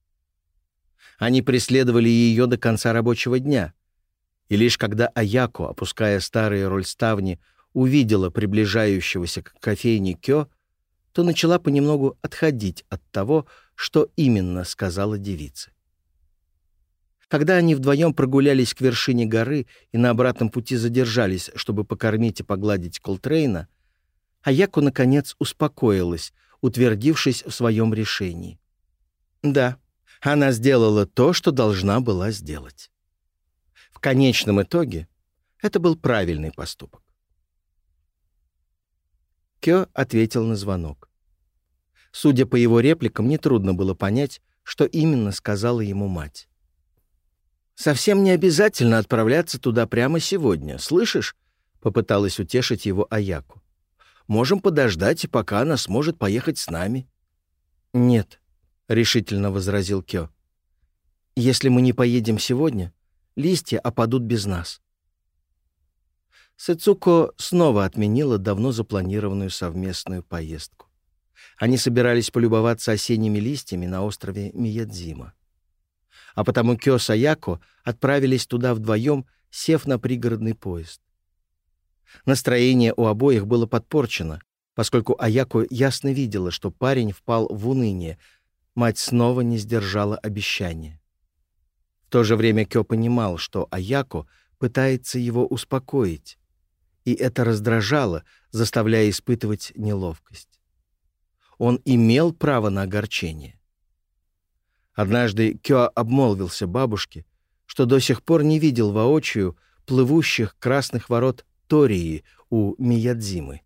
Они преследовали ее до конца рабочего дня. И лишь когда Аяко, опуская старые рольставни, увидела приближающегося к кофейне Кё, то начала понемногу отходить от того, что именно сказала девица. Когда они вдвоем прогулялись к вершине горы и на обратном пути задержались, чтобы покормить и погладить Колтрейна, Аяку, наконец, успокоилась, утвердившись в своем решении. Да, она сделала то, что должна была сделать. В конечном итоге это был правильный поступок. Кё ответил на звонок. Судя по его репликам, нетрудно было понять, что именно сказала ему мать. «Совсем не обязательно отправляться туда прямо сегодня, слышишь?» — попыталась утешить его Аяку. «Можем подождать, пока она сможет поехать с нами». «Нет», — решительно возразил Кё. «Если мы не поедем сегодня, листья опадут без нас». Сэцуко снова отменила давно запланированную совместную поездку. Они собирались полюбоваться осенними листьями на острове Миядзима а потому Кёса Аяко отправились туда вдвоем, сев на пригородный поезд. Настроение у обоих было подпорчено, поскольку Аяко ясно видела, что парень впал в уныние, мать снова не сдержала обещания. В то же время Кё понимал, что Аяко пытается его успокоить, и это раздражало, заставляя испытывать неловкость. Он имел право на огорчение. Однажды Кё обмолвился бабушке, что до сих пор не видел воочию плывущих красных ворот Тории у Миядзимы.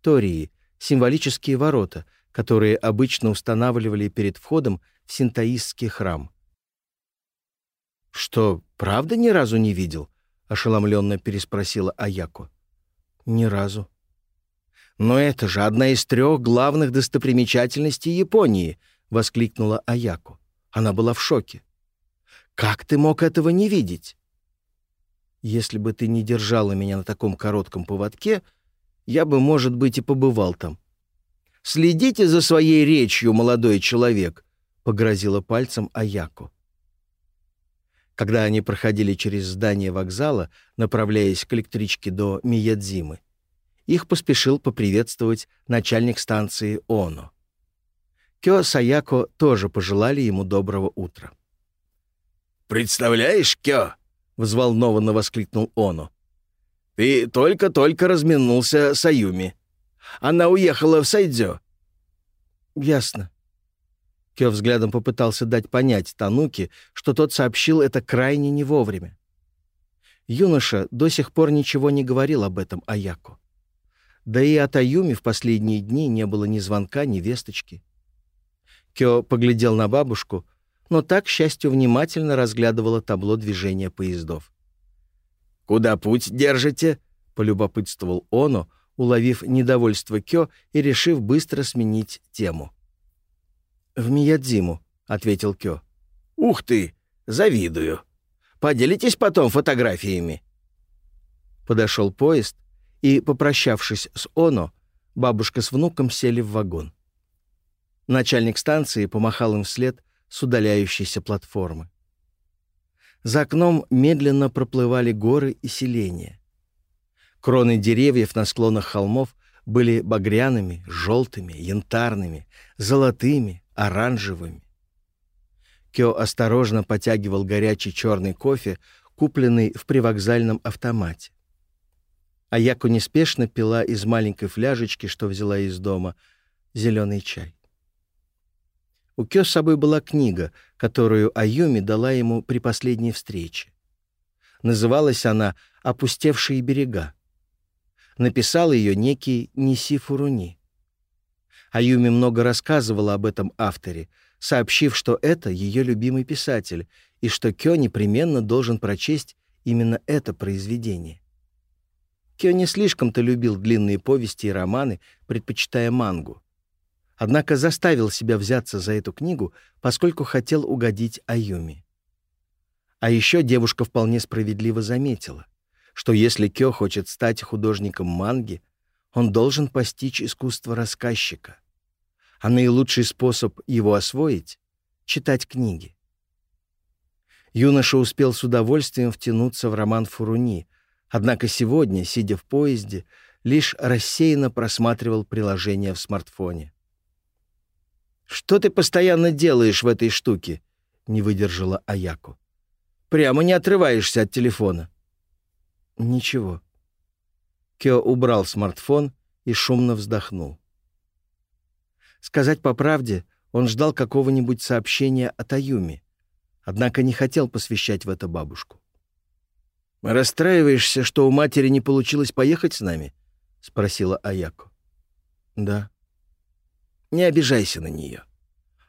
Тории — символические ворота, которые обычно устанавливали перед входом в синтаистский храм. «Что, правда ни разу не видел?» — ошеломленно переспросила Аяко. «Ни разу». «Но это же одна из трех главных достопримечательностей Японии», воскликнула Аяко. Она была в шоке. «Как ты мог этого не видеть?» «Если бы ты не держала меня на таком коротком поводке, я бы, может быть, и побывал там». «Следите за своей речью, молодой человек!» — погрозила пальцем Аяко. Когда они проходили через здание вокзала, направляясь к электричке до Миядзимы, их поспешил поприветствовать начальник станции Оно. Кё Саяко тоже пожелали ему доброго утра. «Представляешь, Кё!» — взволнованно воскликнул Оно. «Ты только-только разминулся с Аюми. Она уехала в Сайдзё». «Ясно». Кё взглядом попытался дать понять Тануки, что тот сообщил это крайне не вовремя. Юноша до сих пор ничего не говорил об этом Аяко. Да и от Аюми в последние дни не было ни звонка, ни весточки. Кё поглядел на бабушку, но так, к счастью, внимательно разглядывала табло движения поездов. «Куда путь держите?» — полюбопытствовал Оно, уловив недовольство Кё и решив быстро сменить тему. «В Миядзиму», — ответил Кё. «Ух ты! Завидую! Поделитесь потом фотографиями!» Подошел поезд, и, попрощавшись с Оно, бабушка с внуком сели в вагон. Начальник станции помахал им вслед с удаляющейся платформы. За окном медленно проплывали горы и селения. Кроны деревьев на склонах холмов были багряными, желтыми, янтарными, золотыми, оранжевыми. Кё осторожно потягивал горячий черный кофе, купленный в привокзальном автомате. А Яко неспешно пила из маленькой фляжечки, что взяла из дома, зеленый чай. У Кё с собой была книга, которую Аюми дала ему при последней встрече. Называлась она «Опустевшие берега». Написал ее некий Ниси Фуруни. Аюми много рассказывала об этом авторе, сообщив, что это ее любимый писатель и что Кё непременно должен прочесть именно это произведение. Кё не слишком-то любил длинные повести и романы, предпочитая мангу. Однако заставил себя взяться за эту книгу, поскольку хотел угодить Аюми. А еще девушка вполне справедливо заметила, что если Кё хочет стать художником манги, Он должен постичь искусство рассказчика. А наилучший способ его освоить — читать книги. Юноша успел с удовольствием втянуться в роман Фуруни, однако сегодня, сидя в поезде, лишь рассеянно просматривал приложение в смартфоне. Что ты постоянно делаешь в этой штуке?» — не выдержала Аяку. «Прямо не отрываешься от телефона». «Ничего». Кё убрал смартфон и шумно вздохнул. Сказать по правде, он ждал какого-нибудь сообщения от Аюми, однако не хотел посвящать в это бабушку. «Расстраиваешься, что у матери не получилось поехать с нами?» — спросила Аяко. «Да». Не обижайся на нее.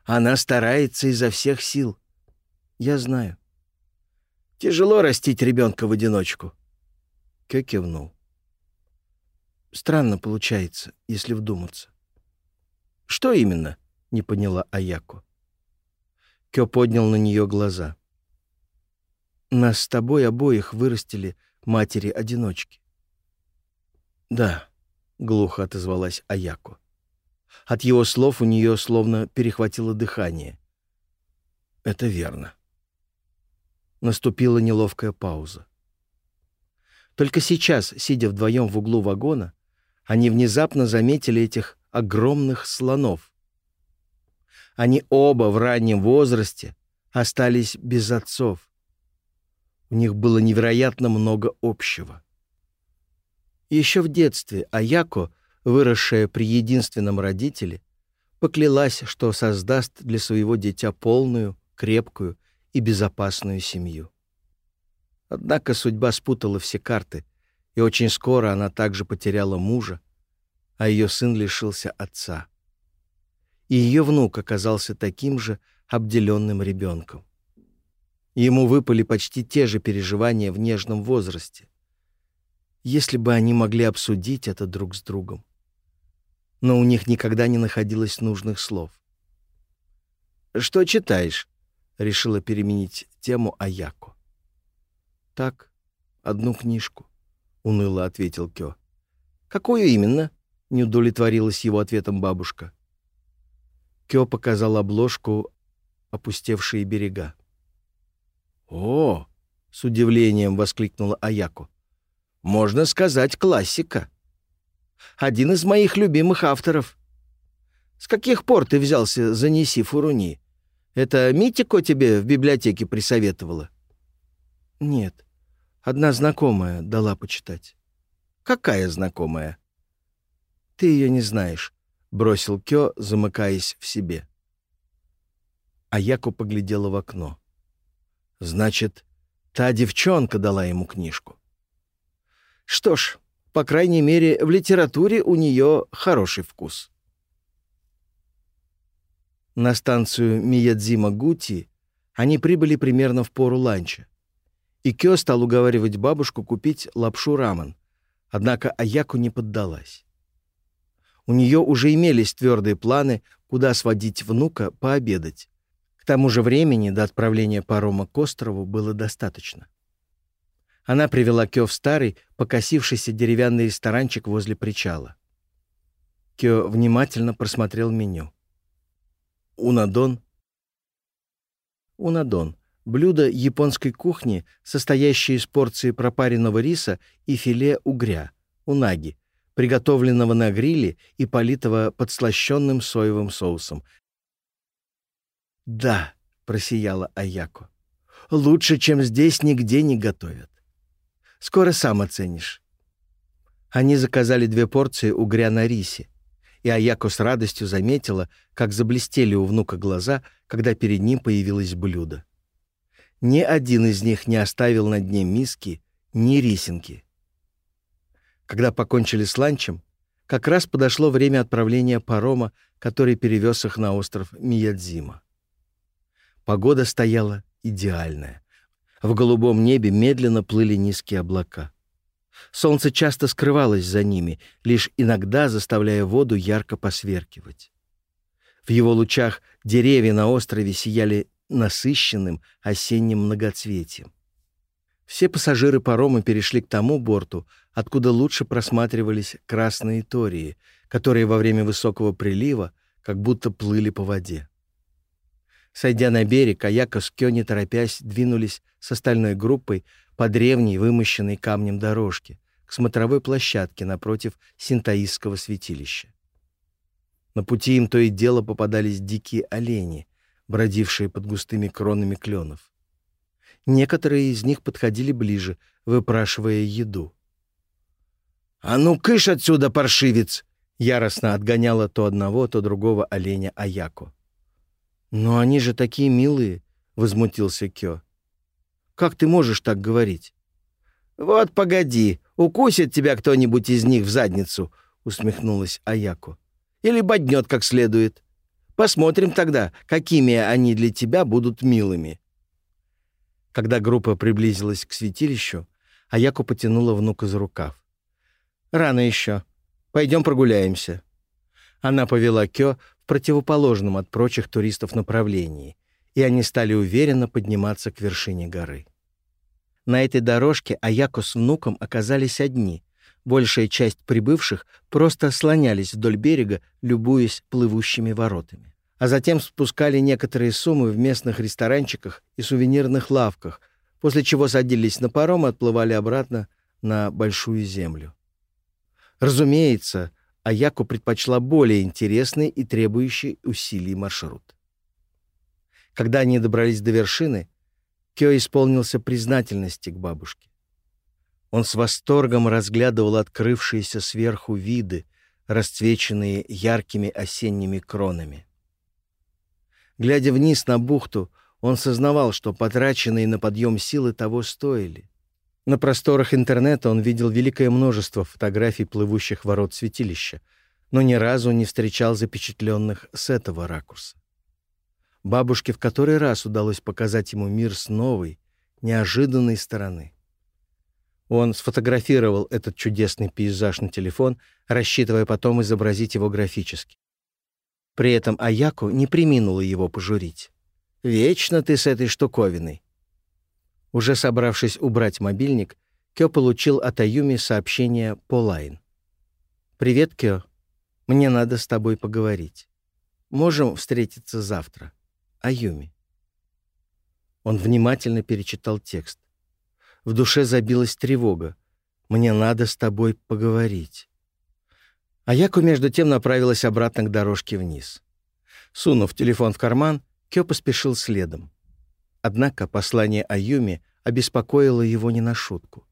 Она старается изо всех сил. Я знаю. Тяжело растить ребенка в одиночку. Кё кивнул. Странно получается, если вдуматься. Что именно? Не поняла Аяку. Кё поднял на нее глаза. Нас с тобой обоих вырастили матери-одиночки. «Да», — глухо отозвалась Аяку. От его слов у нее словно перехватило дыхание. «Это верно». Наступила неловкая пауза. Только сейчас, сидя вдвоем в углу вагона, они внезапно заметили этих огромных слонов. Они оба в раннем возрасте остались без отцов. У них было невероятно много общего. Еще в детстве Аяко выросшая при единственном родителе, поклялась, что создаст для своего дитя полную, крепкую и безопасную семью. Однако судьба спутала все карты, и очень скоро она также потеряла мужа, а ее сын лишился отца. И ее внук оказался таким же обделенным ребенком. Ему выпали почти те же переживания в нежном возрасте. Если бы они могли обсудить это друг с другом но у них никогда не находилось нужных слов. «Что читаешь?» — решила переменить тему Аяко. «Так, одну книжку», — уныло ответил Кё. «Какую именно?» — не удовлетворилась его ответом бабушка. Кё показал обложку «Опустевшие берега». «О!» — с удивлением воскликнула Аяко. «Можно сказать, классика!» один из моих любимых авторов». «С каких пор ты взялся за «Неси Фуруни»? Это Митико тебе в библиотеке присоветовала?» «Нет. Одна знакомая дала почитать». «Какая знакомая?» «Ты ее не знаешь», — бросил Кё, замыкаясь в себе. А Яко поглядела в окно. «Значит, та девчонка дала ему книжку». «Что ж, по крайней мере, в литературе у нее хороший вкус. На станцию Миядзима Гути они прибыли примерно в пору ланча. И Кё стал уговаривать бабушку купить лапшу рамен, однако Аяку не поддалась. У нее уже имелись твердые планы, куда сводить внука пообедать. К тому же времени до отправления парома к острову было достаточно. Она привела Кё в старый, покосившийся деревянный ресторанчик возле причала. Кё внимательно просмотрел меню. Унадон. Унадон — блюдо японской кухни, состоящее из порции пропаренного риса и филе угря, унаги, приготовленного на гриле и политого подслащенным соевым соусом. «Да», — просияла Аяко, — «лучше, чем здесь нигде не готовят» скоро сам оценишь». Они заказали две порции угря на рисе, и Аяко с радостью заметила, как заблестели у внука глаза, когда перед ним появилось блюдо. Ни один из них не оставил на дне миски ни рисинки. Когда покончили с ланчем, как раз подошло время отправления парома, который перевез их на остров Миядзима. Погода стояла идеальная, В голубом небе медленно плыли низкие облака. Солнце часто скрывалось за ними, лишь иногда заставляя воду ярко посверкивать. В его лучах деревья на острове сияли насыщенным осенним многоцветием. Все пассажиры парома перешли к тому борту, откуда лучше просматривались красные тории, которые во время высокого прилива как будто плыли по воде. Сойдя на берег, Аяко с Кёни торопясь, двинулись с остальной группой по древней, вымощенной камнем дорожке к смотровой площадке напротив синтаистского святилища. На пути им то и дело попадались дикие олени, бродившие под густыми кронами кленов. Некоторые из них подходили ближе, выпрашивая еду. «А ну, кыш отсюда, паршивец!» Яростно отгоняла то одного, то другого оленя Аяко. «Но они же такие милые!» — возмутился Кё. «Как ты можешь так говорить?» «Вот погоди, укусит тебя кто-нибудь из них в задницу!» — усмехнулась Аяко. «Или боднет как следует. Посмотрим тогда, какими они для тебя будут милыми». Когда группа приблизилась к святилищу, Аяко потянула внука за рукав. «Рано еще. Пойдем прогуляемся». Она повела Кё в противоположном от прочих туристов направлении, и они стали уверенно подниматься к вершине горы. На этой дорожке Аяко с внуком оказались одни. Большая часть прибывших просто слонялись вдоль берега, любуясь плывущими воротами. А затем спускали некоторые суммы в местных ресторанчиках и сувенирных лавках, после чего садились на паром и отплывали обратно на Большую Землю. Разумеется, а Яку предпочла более интересный и требующий усилий маршрут. Когда они добрались до вершины, Кё исполнился признательности к бабушке. Он с восторгом разглядывал открывшиеся сверху виды, расцвеченные яркими осенними кронами. Глядя вниз на бухту, он сознавал, что потраченные на подъем силы того стоили. На просторах интернета он видел великое множество фотографий плывущих ворот святилища, но ни разу не встречал запечатленных с этого ракурса. Бабушке в который раз удалось показать ему мир с новой, неожиданной стороны. Он сфотографировал этот чудесный пейзаж на телефон, рассчитывая потом изобразить его графически. При этом Аяку Уже собравшись убрать мобильник, Кё получил от Аюми сообщение по лайн. «Привет, Кё. Мне надо с тобой поговорить. Можем встретиться завтра. Аюми». Он внимательно перечитал текст. В душе забилась тревога. «Мне надо с тобой поговорить». Аяку между тем направилась обратно к дорожке вниз. Сунув телефон в карман, Кё поспешил следом. Однако послание Аюми обеспокоило его не на шутку.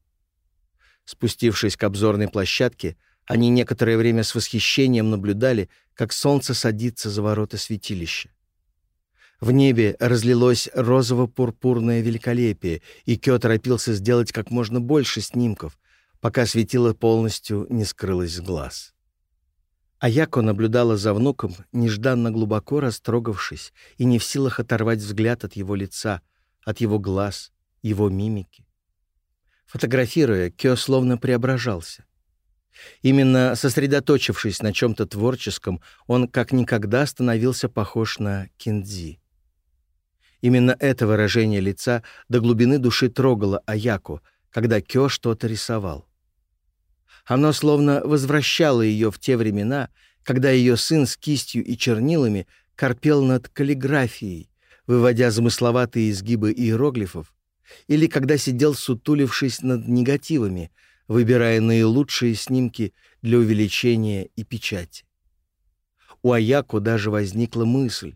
Спустившись к обзорной площадке, они некоторое время с восхищением наблюдали, как солнце садится за ворота святилища. В небе разлилось розово-пурпурное великолепие, и Кё торопился сделать как можно больше снимков, пока светило полностью не скрылось с глаз. Аяко наблюдала за внуком, нежданно глубоко растрогавшись и не в силах оторвать взгляд от его лица, от его глаз, его мимики. Фотографируя, Кё словно преображался. Именно сосредоточившись на чем-то творческом, он как никогда становился похож на Киндзи. Именно это выражение лица до глубины души трогало Аяку, когда Кё что-то рисовал. Оно словно возвращало ее в те времена, когда ее сын с кистью и чернилами корпел над каллиграфией, выводя замысловатые изгибы иероглифов, или когда сидел, сутулившись над негативами, выбирая наилучшие снимки для увеличения и печати. У Аяку даже возникла мысль,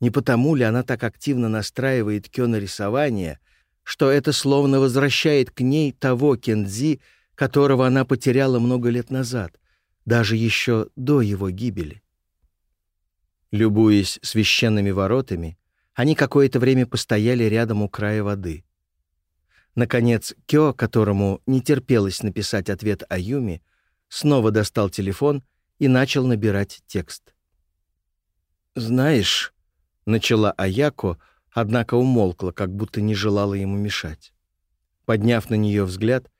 не потому ли она так активно настраивает кё на рисование, что это словно возвращает к ней того кензи, которого она потеряла много лет назад, даже еще до его гибели. Любуясь священными воротами, они какое-то время постояли рядом у края воды. Наконец, Кё, которому не терпелось написать ответ Аюми, снова достал телефон и начал набирать текст. «Знаешь», — начала Аяко, однако умолкла, как будто не желала ему мешать. Подняв на нее взгляд,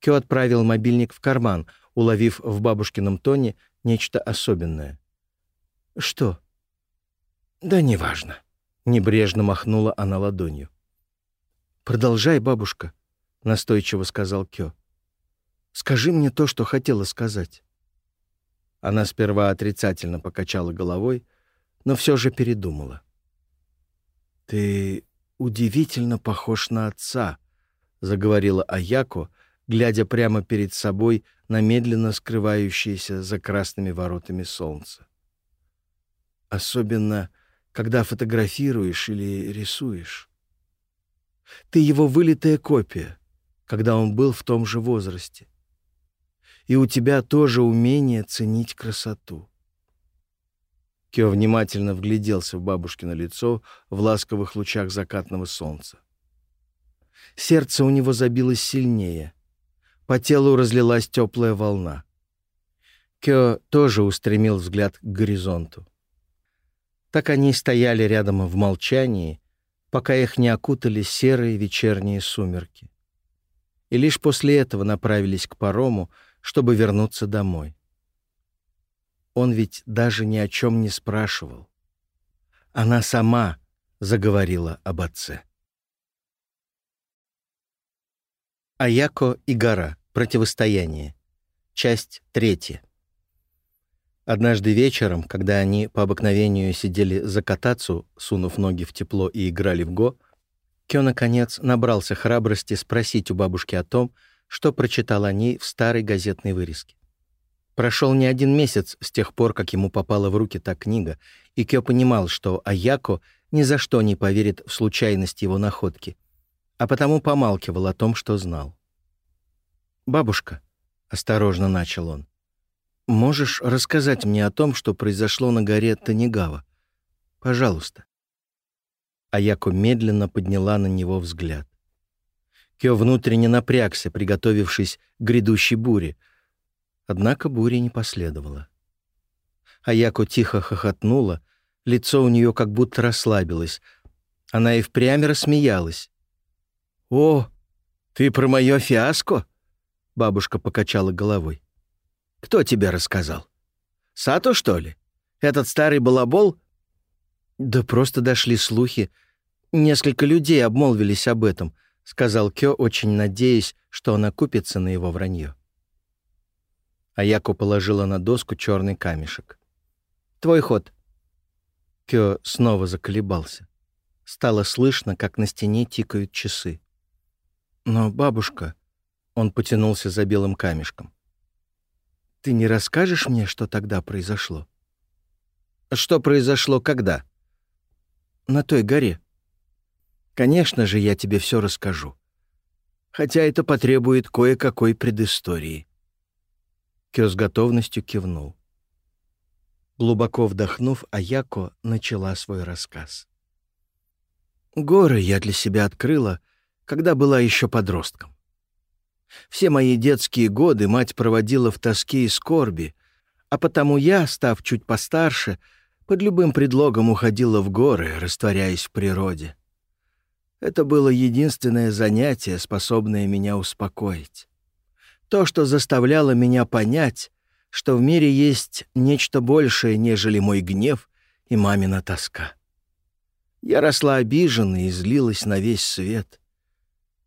Кё отправил мобильник в карман, уловив в бабушкином тоне нечто особенное. «Что?» «Да неважно», — небрежно махнула она ладонью. «Продолжай, бабушка», — настойчиво сказал Кё. «Скажи мне то, что хотела сказать». Она сперва отрицательно покачала головой, но все же передумала. «Ты удивительно похож на отца», — заговорила Аяко, — глядя прямо перед собой на медленно скрывающееся за красными воротами солнце. «Особенно, когда фотографируешь или рисуешь. Ты его вылитая копия, когда он был в том же возрасте. И у тебя тоже умение ценить красоту». Кё внимательно вгляделся в бабушкино лицо в ласковых лучах закатного солнца. Сердце у него забилось сильнее. По телу разлилась теплая волна. Кё тоже устремил взгляд к горизонту. Так они стояли рядом в молчании, пока их не окутали серые вечерние сумерки. И лишь после этого направились к парому, чтобы вернуться домой. Он ведь даже ни о чем не спрашивал. Она сама заговорила об отце. Аяко и гора. Противостояние. Часть третья. Однажды вечером, когда они по обыкновению сидели за катацу, сунув ноги в тепло и играли в го, Кё, наконец, набрался храбрости спросить у бабушки о том, что прочитал о ней в старой газетной вырезке. Прошел не один месяц с тех пор, как ему попала в руки та книга, и Кё понимал, что Аяко ни за что не поверит в случайность его находки — а потому помалкивал о том, что знал. «Бабушка», — осторожно начал он, — «можешь рассказать мне о том, что произошло на горе Танигава? Пожалуйста». Аяко медленно подняла на него взгляд. Кё внутренне напрягся, приготовившись к грядущей буре — Однако бури не последовало. Аяко тихо хохотнула, лицо у нее как будто расслабилось. Она и впрямь рассмеялась. «О, ты про мое фиаско?» Бабушка покачала головой. «Кто тебе рассказал? Сато, что ли? Этот старый балабол?» «Да просто дошли слухи. Несколько людей обмолвились об этом», — сказал Кё, очень надеясь, что она купится на его вранье. Аяко положила на доску черный камешек. «Твой ход». Кё снова заколебался. Стало слышно, как на стене тикают часы. «Но, бабушка...» — он потянулся за белым камешком. «Ты не расскажешь мне, что тогда произошло?» «Что произошло когда?» «На той горе». «Конечно же, я тебе все расскажу. Хотя это потребует кое-какой предыстории». Кё с готовностью кивнул. Глубоко вдохнув, Аяко начала свой рассказ. «Горы я для себя открыла», — когда была еще подростком. Все мои детские годы мать проводила в тоске и скорби, а потому я, став чуть постарше, под любым предлогом уходила в горы, растворяясь в природе. Это было единственное занятие, способное меня успокоить. То, что заставляло меня понять, что в мире есть нечто большее, нежели мой гнев и мамина тоска. Я росла обиженной и злилась на весь свет —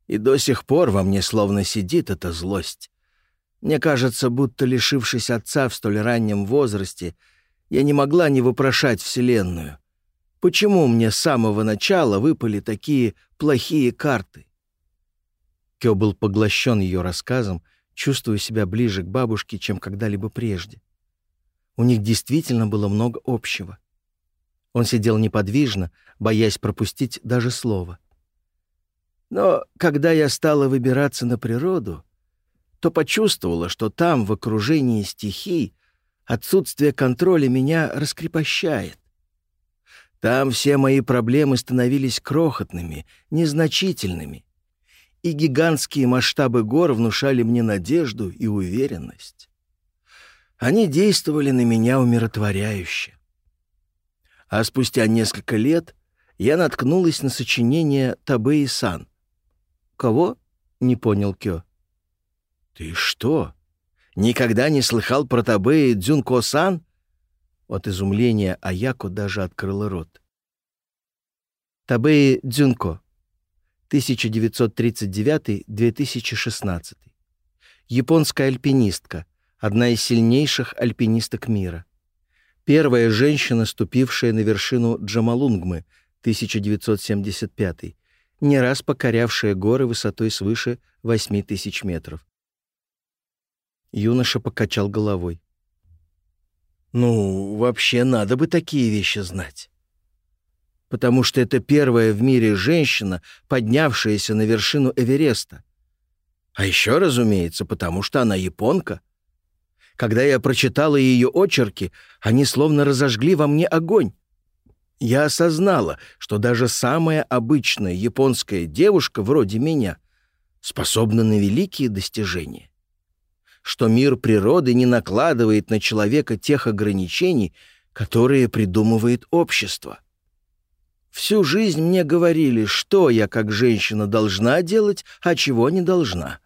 и до сих пор во мне словно сидит эта злость. Мне кажется, будто, лишившись отца в столь раннем возрасте, я не могла не вопрошать Вселенную. Почему мне с самого начала выпали такие плохие карты? Кё был поглощен ее рассказом, чувствуя себя ближе к бабушке, чем когда-либо прежде. У них действительно было много общего. Он сидел неподвижно, боясь пропустить даже слово — но когда я стала выбираться на природу, то почувствовала, что там, в окружении стихий, отсутствие контроля меня раскрепощает. Там все мои проблемы становились крохотными, незначительными, и гигантские масштабы гор внушали мне надежду и уверенность. Они действовали на меня умиротворяюще. А спустя несколько лет я наткнулась на сочинение Табеи Сан «Кого?» — не понял Кё. «Ты что? Никогда не слыхал про Табе и Дзюнко-сан?» От изумления Аяко даже открыла рот. Табеи Дзюнко, 1939-2016. Японская альпинистка, одна из сильнейших альпинисток мира. Первая женщина, ступившая на вершину Джамалунгмы, 1975 не раз покорявшая горы высотой свыше 8 тысяч метров. Юноша покачал головой. «Ну, вообще надо бы такие вещи знать. Потому что это первая в мире женщина, поднявшаяся на вершину Эвереста. А еще, разумеется, потому что она японка. Когда я прочитала ее очерки, они словно разожгли во мне огонь. Я осознала, что даже самая обычная японская девушка вроде меня способна на великие достижения. Что мир природы не накладывает на человека тех ограничений, которые придумывает общество. Всю жизнь мне говорили, что я как женщина должна делать, а чего не должна.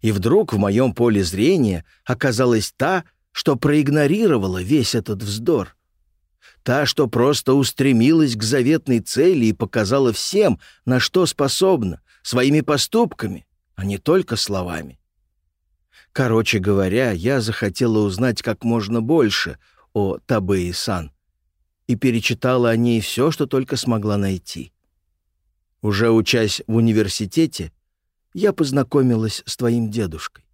И вдруг в моем поле зрения оказалась та, что проигнорировала весь этот вздор. Та, что просто устремилась к заветной цели и показала всем, на что способна, своими поступками, а не только словами. Короче говоря, я захотела узнать как можно больше о Табэи-сан и перечитала о ней все, что только смогла найти. Уже учась в университете, я познакомилась с твоим дедушкой.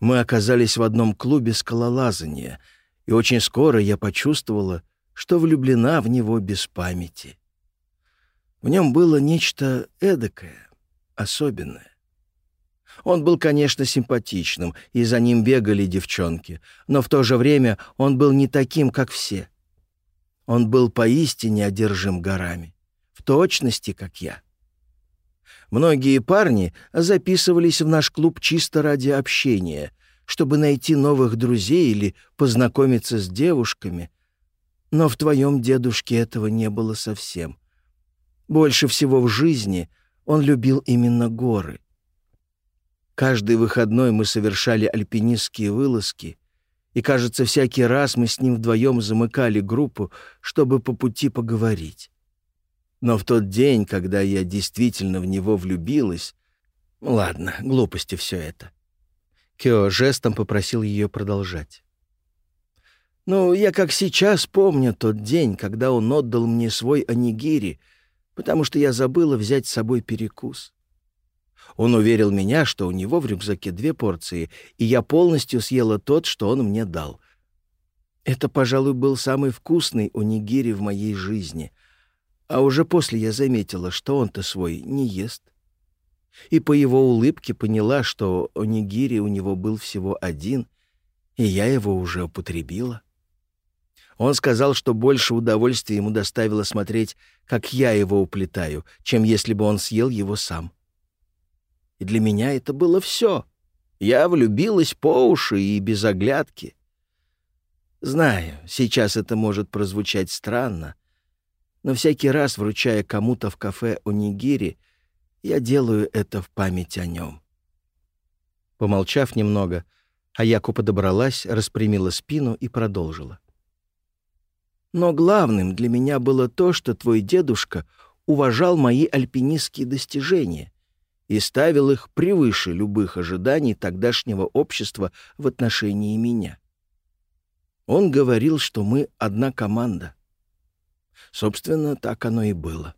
Мы оказались в одном клубе скалолазания, и очень скоро я почувствовала, что влюблена в него без памяти. В нем было нечто эдакое, особенное. Он был, конечно, симпатичным, и за ним бегали девчонки, но в то же время он был не таким, как все. Он был поистине одержим горами, в точности, как я. Многие парни записывались в наш клуб чисто ради общения, чтобы найти новых друзей или познакомиться с девушками — но в твоем дедушке этого не было совсем. Больше всего в жизни он любил именно горы. Каждый выходной мы совершали альпинистские вылазки, и, кажется, всякий раз мы с ним вдвоем замыкали группу, чтобы по пути поговорить. Но в тот день, когда я действительно в него влюбилась... Ладно, глупости все это. Кё жестом попросил ее продолжать. Ну, я как сейчас помню тот день, когда он отдал мне свой анигири, потому что я забыла взять с собой перекус. Он уверил меня, что у него в рюкзаке две порции, и я полностью съела тот, что он мне дал. Это, пожалуй, был самый вкусный онигири в моей жизни. А уже после я заметила, что он-то свой не ест. И по его улыбке поняла, что онигири у него был всего один, и я его уже употребила. Он сказал, что больше удовольствия ему доставило смотреть, как я его уплетаю, чем если бы он съел его сам. И для меня это было все. Я влюбилась по уши и без оглядки. Знаю, сейчас это может прозвучать странно, но всякий раз, вручая кому-то в кафе онигири, я делаю это в память о нем. Помолчав немного, Аяку подобралась, распрямила спину и продолжила. Но главным для меня было то, что твой дедушка уважал мои альпинистские достижения и ставил их превыше любых ожиданий тогдашнего общества в отношении меня. Он говорил, что мы одна команда. Собственно, так оно и было.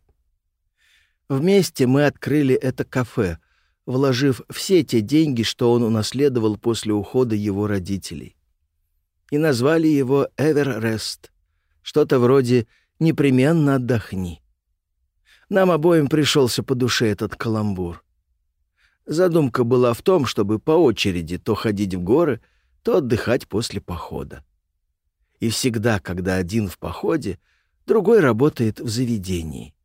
Вместе мы открыли это кафе, вложив все те деньги, что он унаследовал после ухода его родителей. И назвали его «Эверрест», что-то вроде «непременно отдохни». Нам обоим пришелся по душе этот каламбур. Задумка была в том, чтобы по очереди то ходить в горы, то отдыхать после похода. И всегда, когда один в походе, другой работает в заведении.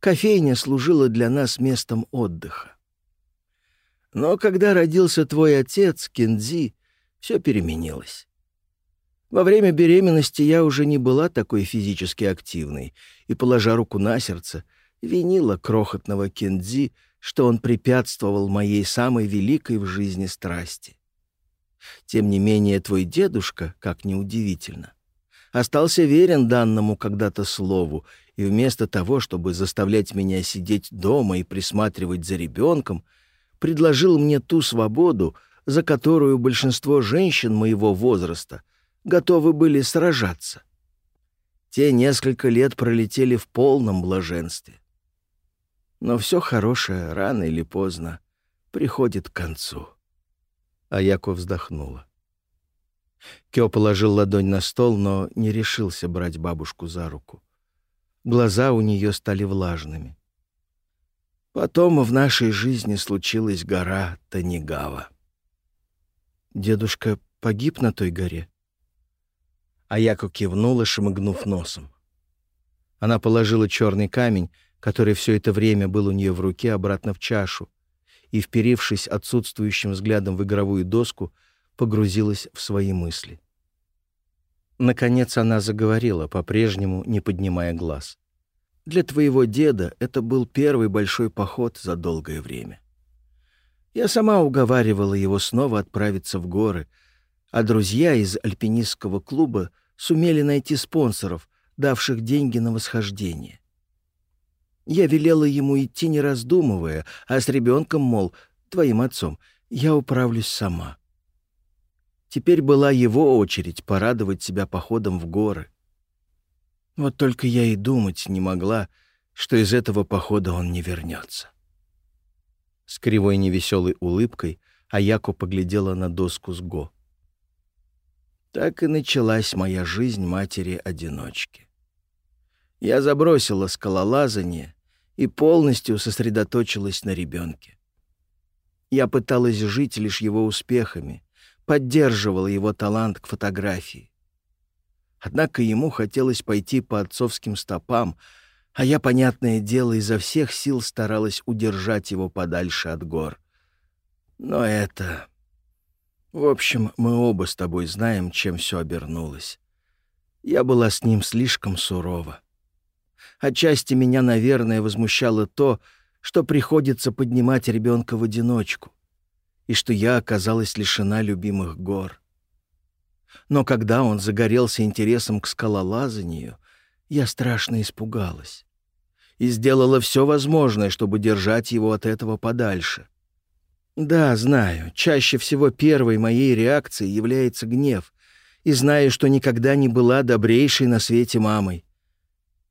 Кофейня служила для нас местом отдыха. Но когда родился твой отец, Кензи, все переменилось. Во время беременности я уже не была такой физически активной и, положа руку на сердце, винила крохотного Кензи, что он препятствовал моей самой великой в жизни страсти. Тем не менее, твой дедушка, как неудивительно, остался верен данному когда-то слову, и вместо того, чтобы заставлять меня сидеть дома и присматривать за ребенком, предложил мне ту свободу, за которую большинство женщин моего возраста готовы были сражаться. Те несколько лет пролетели в полном блаженстве. Но все хорошее рано или поздно приходит к концу. Аяко вздохнула. Кё положил ладонь на стол, но не решился брать бабушку за руку. Глаза у нее стали влажными. Потом в нашей жизни случилась гора Танигава. «Дедушка погиб на той горе?» а Яко кивнула, шмыгнув носом. Она положила черный камень, который все это время был у нее в руке, обратно в чашу, и, вперившись отсутствующим взглядом в игровую доску, погрузилась в свои мысли. Наконец она заговорила, по-прежнему не поднимая глаз. «Для твоего деда это был первый большой поход за долгое время. Я сама уговаривала его снова отправиться в горы — а друзья из альпинистского клуба сумели найти спонсоров, давших деньги на восхождение. Я велела ему идти, не раздумывая, а с ребенком, мол, твоим отцом, я управлюсь сама. Теперь была его очередь порадовать себя походом в горы. Вот только я и думать не могла, что из этого похода он не вернется. С кривой невеселой улыбкой Аяко поглядела на доску с Го. Так и началась моя жизнь матери-одиночки. Я забросила скалолазание и полностью сосредоточилась на ребенке. Я пыталась жить лишь его успехами, поддерживала его талант к фотографии. Однако ему хотелось пойти по отцовским стопам, а я, понятное дело, изо всех сил старалась удержать его подальше от гор. Но это в общем, мы оба с тобой знаем, чем все обернулось. Я была с ним слишком сурова. Отчасти меня, наверное, возмущало то, что приходится поднимать ребенка в одиночку, и что я оказалась лишена любимых гор. Но когда он загорелся интересом к скалолазанию, я страшно испугалась и сделала все возможное, чтобы держать его от этого подальше. Да, знаю. Чаще всего первой моей реакцией является гнев. И знаю, что никогда не была добрейшей на свете мамой.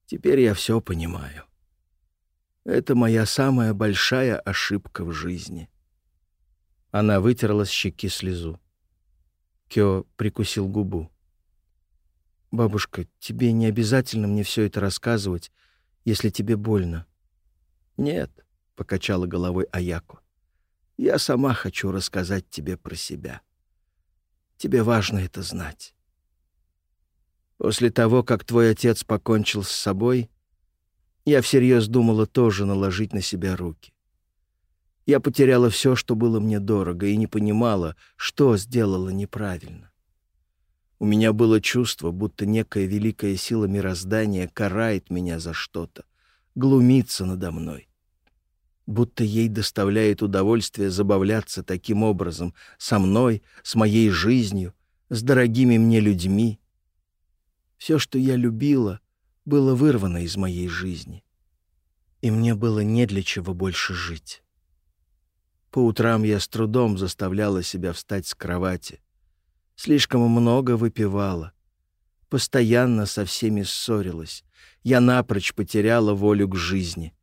Теперь я все понимаю. Это моя самая большая ошибка в жизни. Она вытерла с щеки слезу. Кё прикусил губу. «Бабушка, тебе не обязательно мне все это рассказывать, если тебе больно». «Нет», — покачала головой Аяко. Я сама хочу рассказать тебе про себя. Тебе важно это знать. После того, как твой отец покончил с собой, я всерьез думала тоже наложить на себя руки. Я потеряла все, что было мне дорого, и не понимала, что сделала неправильно. У меня было чувство, будто некая великая сила мироздания карает меня за что-то, глумится надо мной будто ей доставляет удовольствие забавляться таким образом со мной, с моей жизнью, с дорогими мне людьми. Все, что я любила, было вырвано из моей жизни. И мне было не для чего больше жить. По утрам я с трудом заставляла себя встать с кровати. Слишком много выпивала. Постоянно со всеми ссорилась. Я напрочь потеряла волю к жизни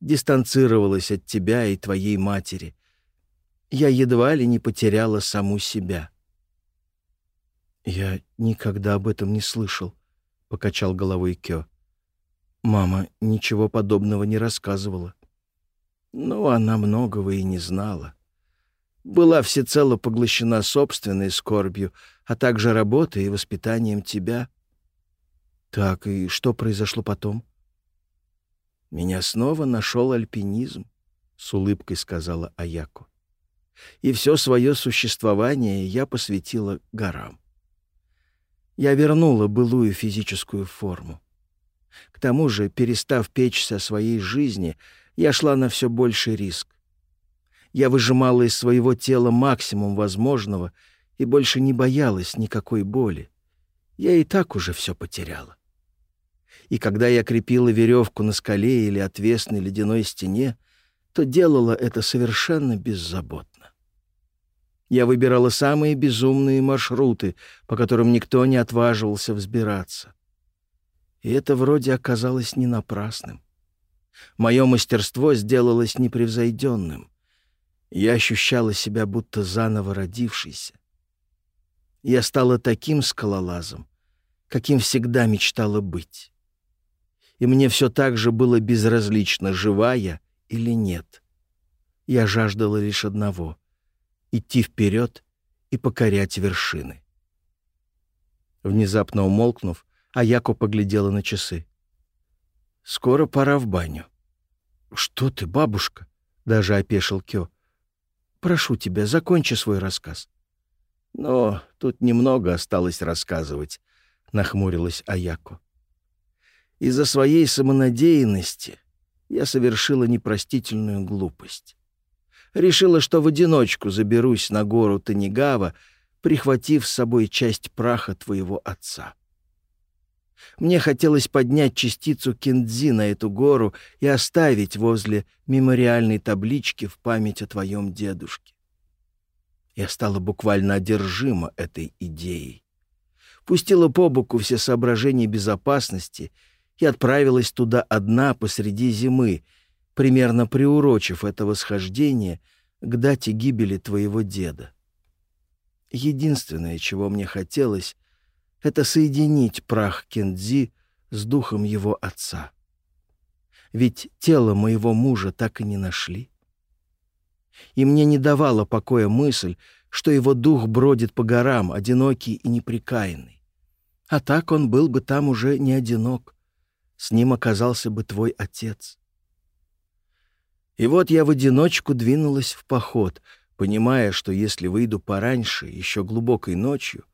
дистанцировалась от тебя и твоей матери. Я едва ли не потеряла саму себя». «Я никогда об этом не слышал», — покачал головой Кё. «Мама ничего подобного не рассказывала». Ну, она многого и не знала. Была всецело поглощена собственной скорбью, а также работой и воспитанием тебя. Так, и что произошло потом? Меня снова нашел альпинизм, — с улыбкой сказала Аяко. И все свое существование я посвятила горам. Я вернула былую физическую форму. К тому же, перестав печься о своей жизни, я шла на все больший риск. Я выжимала из своего тела максимум возможного и больше не боялась никакой боли. Я и так уже все потеряла и когда я крепила веревку на скале или отвесной ледяной стене, то делала это совершенно беззаботно. Я выбирала самые безумные маршруты, по которым никто не отваживался взбираться. И это вроде оказалось не напрасным. Мое мастерство сделалось непревзойденным. Я ощущала себя будто заново родившейся. Я стала таким скалолазом, каким всегда мечтала быть и мне все так же было безразлично, живая или нет. Я жаждала лишь одного — идти вперед и покорять вершины. Внезапно умолкнув, Аяко поглядела на часы. «Скоро пора в баню». «Что ты, бабушка?» — даже опешил Кё. «Прошу тебя, закончи свой рассказ». «Но тут немного осталось рассказывать», — нахмурилась Аяко. Из-за своей самонадеянности я совершила непростительную глупость. Решила, что в одиночку заберусь на гору Танигава, прихватив с собой часть праха твоего отца. Мне хотелось поднять частицу киндзи на эту гору и оставить возле мемориальной таблички в память о твоем дедушке. Я стала буквально одержима этой идеей. Пустила по боку все соображения безопасности — и отправилась туда одна посреди зимы, примерно приурочив это восхождение к дате гибели твоего деда. Единственное, чего мне хотелось, это соединить прах Кензи с духом его отца. Ведь тело моего мужа так и не нашли. И мне не давала покоя мысль, что его дух бродит по горам, одинокий и неприкаянный. А так он был бы там уже не одинок — с ним оказался бы твой отец. И вот я в одиночку двинулась в поход, понимая, что если выйду пораньше, еще глубокой ночью,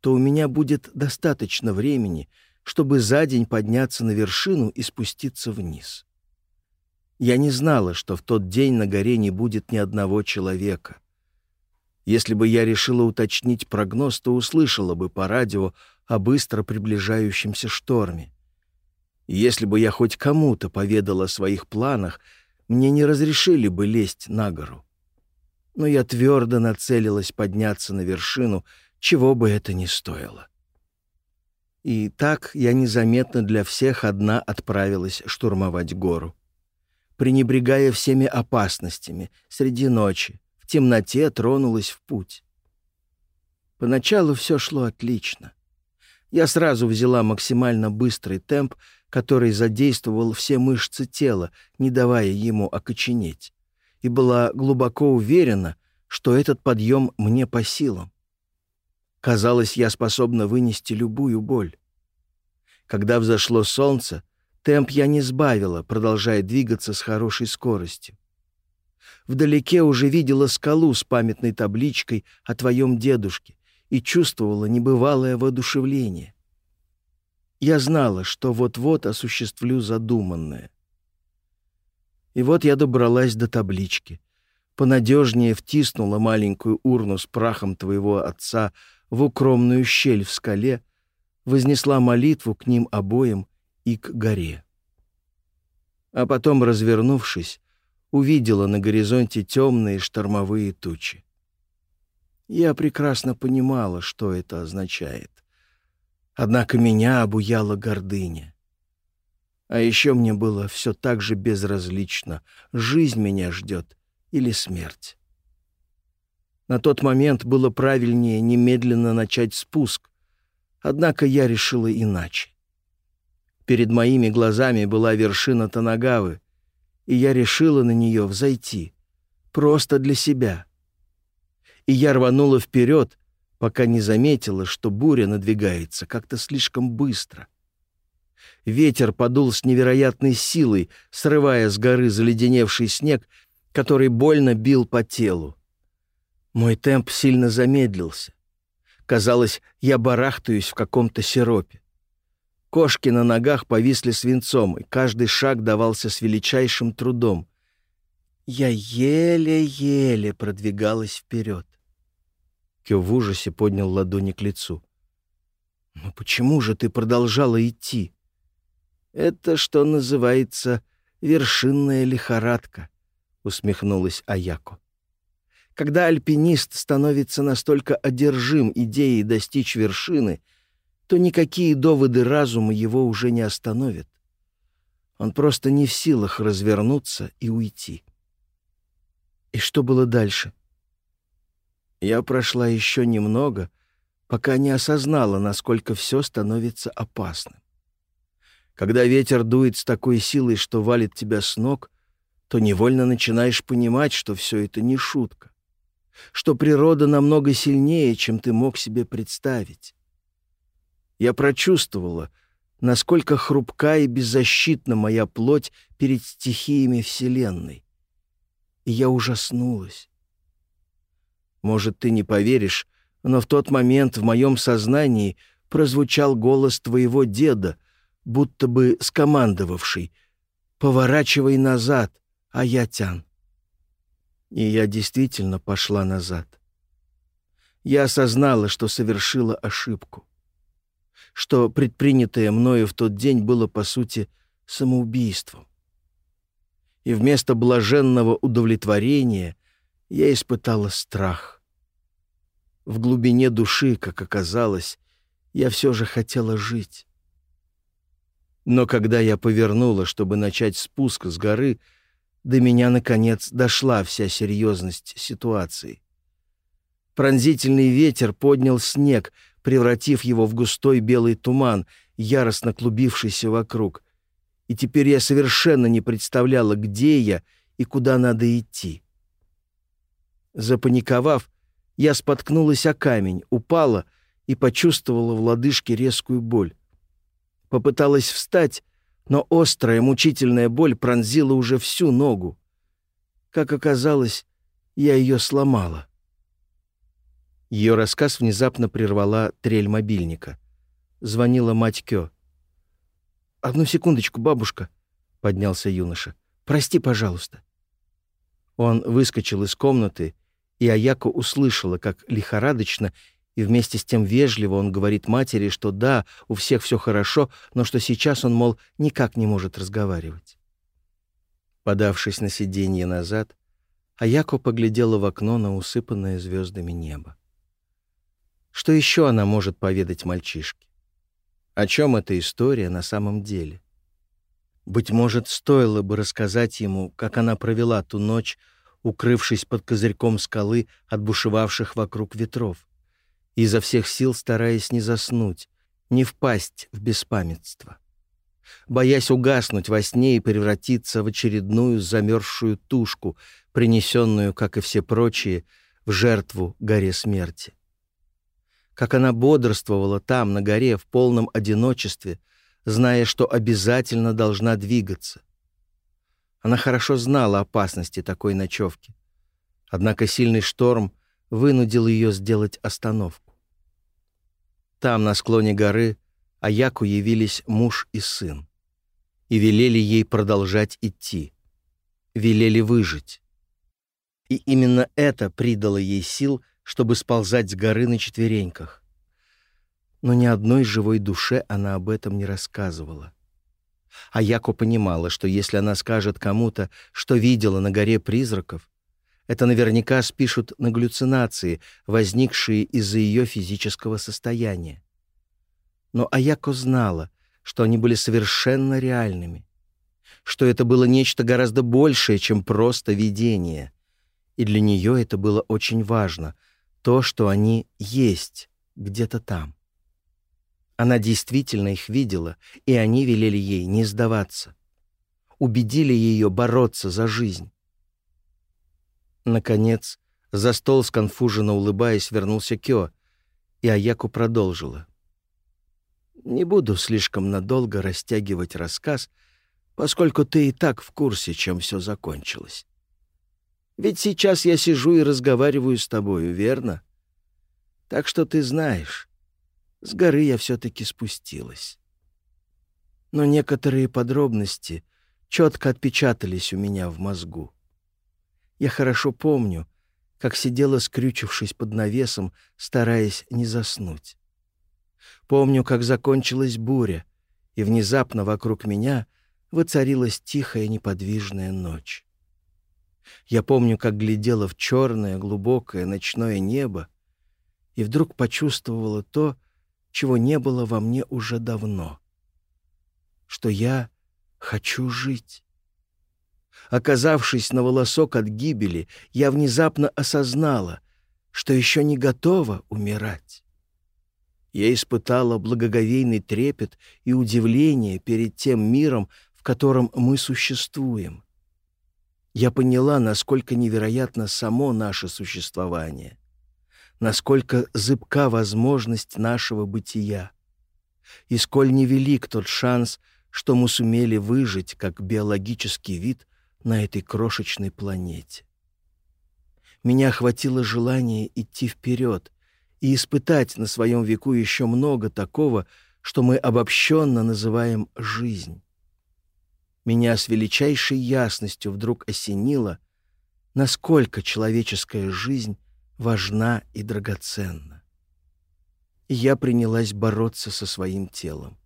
то у меня будет достаточно времени, чтобы за день подняться на вершину и спуститься вниз. Я не знала, что в тот день на горе не будет ни одного человека. Если бы я решила уточнить прогноз, то услышала бы по радио о быстро приближающемся шторме. Если бы я хоть кому-то поведал о своих планах, мне не разрешили бы лезть на гору. Но я твердо нацелилась подняться на вершину, чего бы это ни стоило. И так я незаметно для всех одна отправилась штурмовать гору. Пренебрегая всеми опасностями, среди ночи, в темноте тронулась в путь. Поначалу все шло отлично. Я сразу взяла максимально быстрый темп — который задействовал все мышцы тела, не давая ему окоченеть, и была глубоко уверена, что этот подъем мне по силам. Казалось, я способна вынести любую боль. Когда взошло солнце, темп я не сбавила, продолжая двигаться с хорошей скоростью. Вдалеке уже видела скалу с памятной табличкой о твоем дедушке и чувствовала небывалое воодушевление. Я знала, что вот-вот осуществлю задуманное. И вот я добралась до таблички. Понадежнее втиснула маленькую урну с прахом твоего отца в укромную щель в скале, вознесла молитву к ним обоим и к горе. А потом, развернувшись, увидела на горизонте темные штормовые тучи. Я прекрасно понимала, что это означает. Однако меня обуяла гордыня. А еще мне было все так же безразлично, жизнь меня ждет или смерть. На тот момент было правильнее немедленно начать спуск, однако я решила иначе. Перед моими глазами была вершина Танагавы, и я решила на нее взойти. Просто для себя. И я рванула вперед, пока не заметила, что буря надвигается как-то слишком быстро. Ветер подул с невероятной силой, срывая с горы заледеневший снег, который больно бил по телу. Мой темп сильно замедлился. Казалось, я барахтаюсь в каком-то сиропе. Кошки на ногах повисли свинцом, и каждый шаг давался с величайшим трудом. Я еле-еле продвигалась вперед. Кё в ужасе поднял ладони к лицу. «Но почему же ты продолжала идти?» «Это, что называется, вершинная лихорадка», — усмехнулась Аяко. «Когда альпинист становится настолько одержим идеей достичь вершины, то никакие доводы разума его уже не остановят. Он просто не в силах развернуться и уйти». «И что было дальше?» Я прошла еще немного, пока не осознала, насколько все становится опасным. Когда ветер дует с такой силой, что валит тебя с ног, то невольно начинаешь понимать, что все это не шутка, что природа намного сильнее, чем ты мог себе представить. Я прочувствовала, насколько хрупка и беззащитна моя плоть перед стихиями Вселенной. И я ужаснулась. Может, ты не поверишь, но в тот момент в моем сознании прозвучал голос твоего деда, будто бы скомандовавший «Поворачивай назад, а я тян». И я действительно пошла назад. Я осознала, что совершила ошибку. Что предпринятое мною в тот день было, по сути, самоубийством. И вместо блаженного удовлетворения — я испытала страх. В глубине души, как оказалось, я все же хотела жить. Но когда я повернула, чтобы начать спуск с горы, до меня, наконец, дошла вся серьезность ситуации. Пронзительный ветер поднял снег, превратив его в густой белый туман, яростно клубившийся вокруг. И теперь я совершенно не представляла, где я и куда надо идти. Запаниковав, я споткнулась о камень, упала и почувствовала в лодыжке резкую боль. Попыталась встать, но острая, мучительная боль пронзила уже всю ногу. Как оказалось, я ее сломала. Ее рассказ внезапно прервала трель мобильника. Звонила мать Кё. «Одну секундочку, бабушка», — поднялся юноша. «Прости, пожалуйста». Он выскочил из комнаты и Аяко услышала, как лихорадочно и вместе с тем вежливо он говорит матери, что да, у всех все хорошо, но что сейчас он, мол, никак не может разговаривать. Подавшись на сиденье назад, Аяко поглядела в окно на усыпанное звездами небо. Что еще она может поведать мальчишке? О чем эта история на самом деле? Быть может, стоило бы рассказать ему, как она провела ту ночь, укрывшись под козырьком скалы от бушевавших вокруг ветров, изо всех сил стараясь не заснуть, не впасть в беспамятство, боясь угаснуть во сне и превратиться в очередную замерзшую тушку, принесенную, как и все прочие, в жертву горе смерти. Как она бодрствовала там, на горе, в полном одиночестве, зная, что обязательно должна двигаться — она хорошо знала опасности такой ночевки. Однако сильный шторм вынудил ее сделать остановку. Там, на склоне горы, Аяку явились муж и сын и велели ей продолжать идти, велели выжить. И именно это придало ей сил, чтобы сползать с горы на четвереньках. Но ни одной живой душе она об этом не рассказывала. А Яко понимала, что если она скажет кому-то, что видела на горе призраков, это наверняка спишут на галлюцинации, возникшие из-за ее физического состояния. Но Аяко знала, что они были совершенно реальными, что это было нечто гораздо большее, чем просто видение. И для нее это было очень важно, то, что они есть где-то там. Она действительно их видела, и они велели ей не сдаваться. Убедили ее бороться за жизнь. Наконец, за стол сконфуженно улыбаясь, вернулся Кё, и Аяку продолжила. «Не буду слишком надолго растягивать рассказ, поскольку ты и так в курсе, чем все закончилось. Ведь сейчас я сижу и разговариваю с тобою, верно? Так что ты знаешь, с горы я все-таки спустилась. Но некоторые подробности четко отпечатались у меня в мозгу. Я хорошо помню, как сидела, скрючившись под навесом, стараясь не заснуть. Помню, как закончилась буря, и внезапно вокруг меня воцарилась тихая неподвижная ночь. Я помню, как глядела в черное глубокое ночное небо и вдруг почувствовала то, чего не было во мне уже давно. Что я хочу жить. Оказавшись на волосок от гибели, я внезапно осознала, что еще не готова умирать. Я испытала благоговейный трепет и удивление перед тем миром, в котором мы существуем. Я поняла, насколько невероятно само наше существование насколько зыбка возможность нашего бытия, и сколь невелик тот шанс, что мы сумели выжить как биологический вид на этой крошечной планете. Меня охватило желание идти вперед и испытать на своем веку еще много такого, что мы обобщенно называем «жизнь». Меня с величайшей ясностью вдруг осенило, насколько человеческая жизнь важна и драгоценна. И я принялась бороться со своим телом.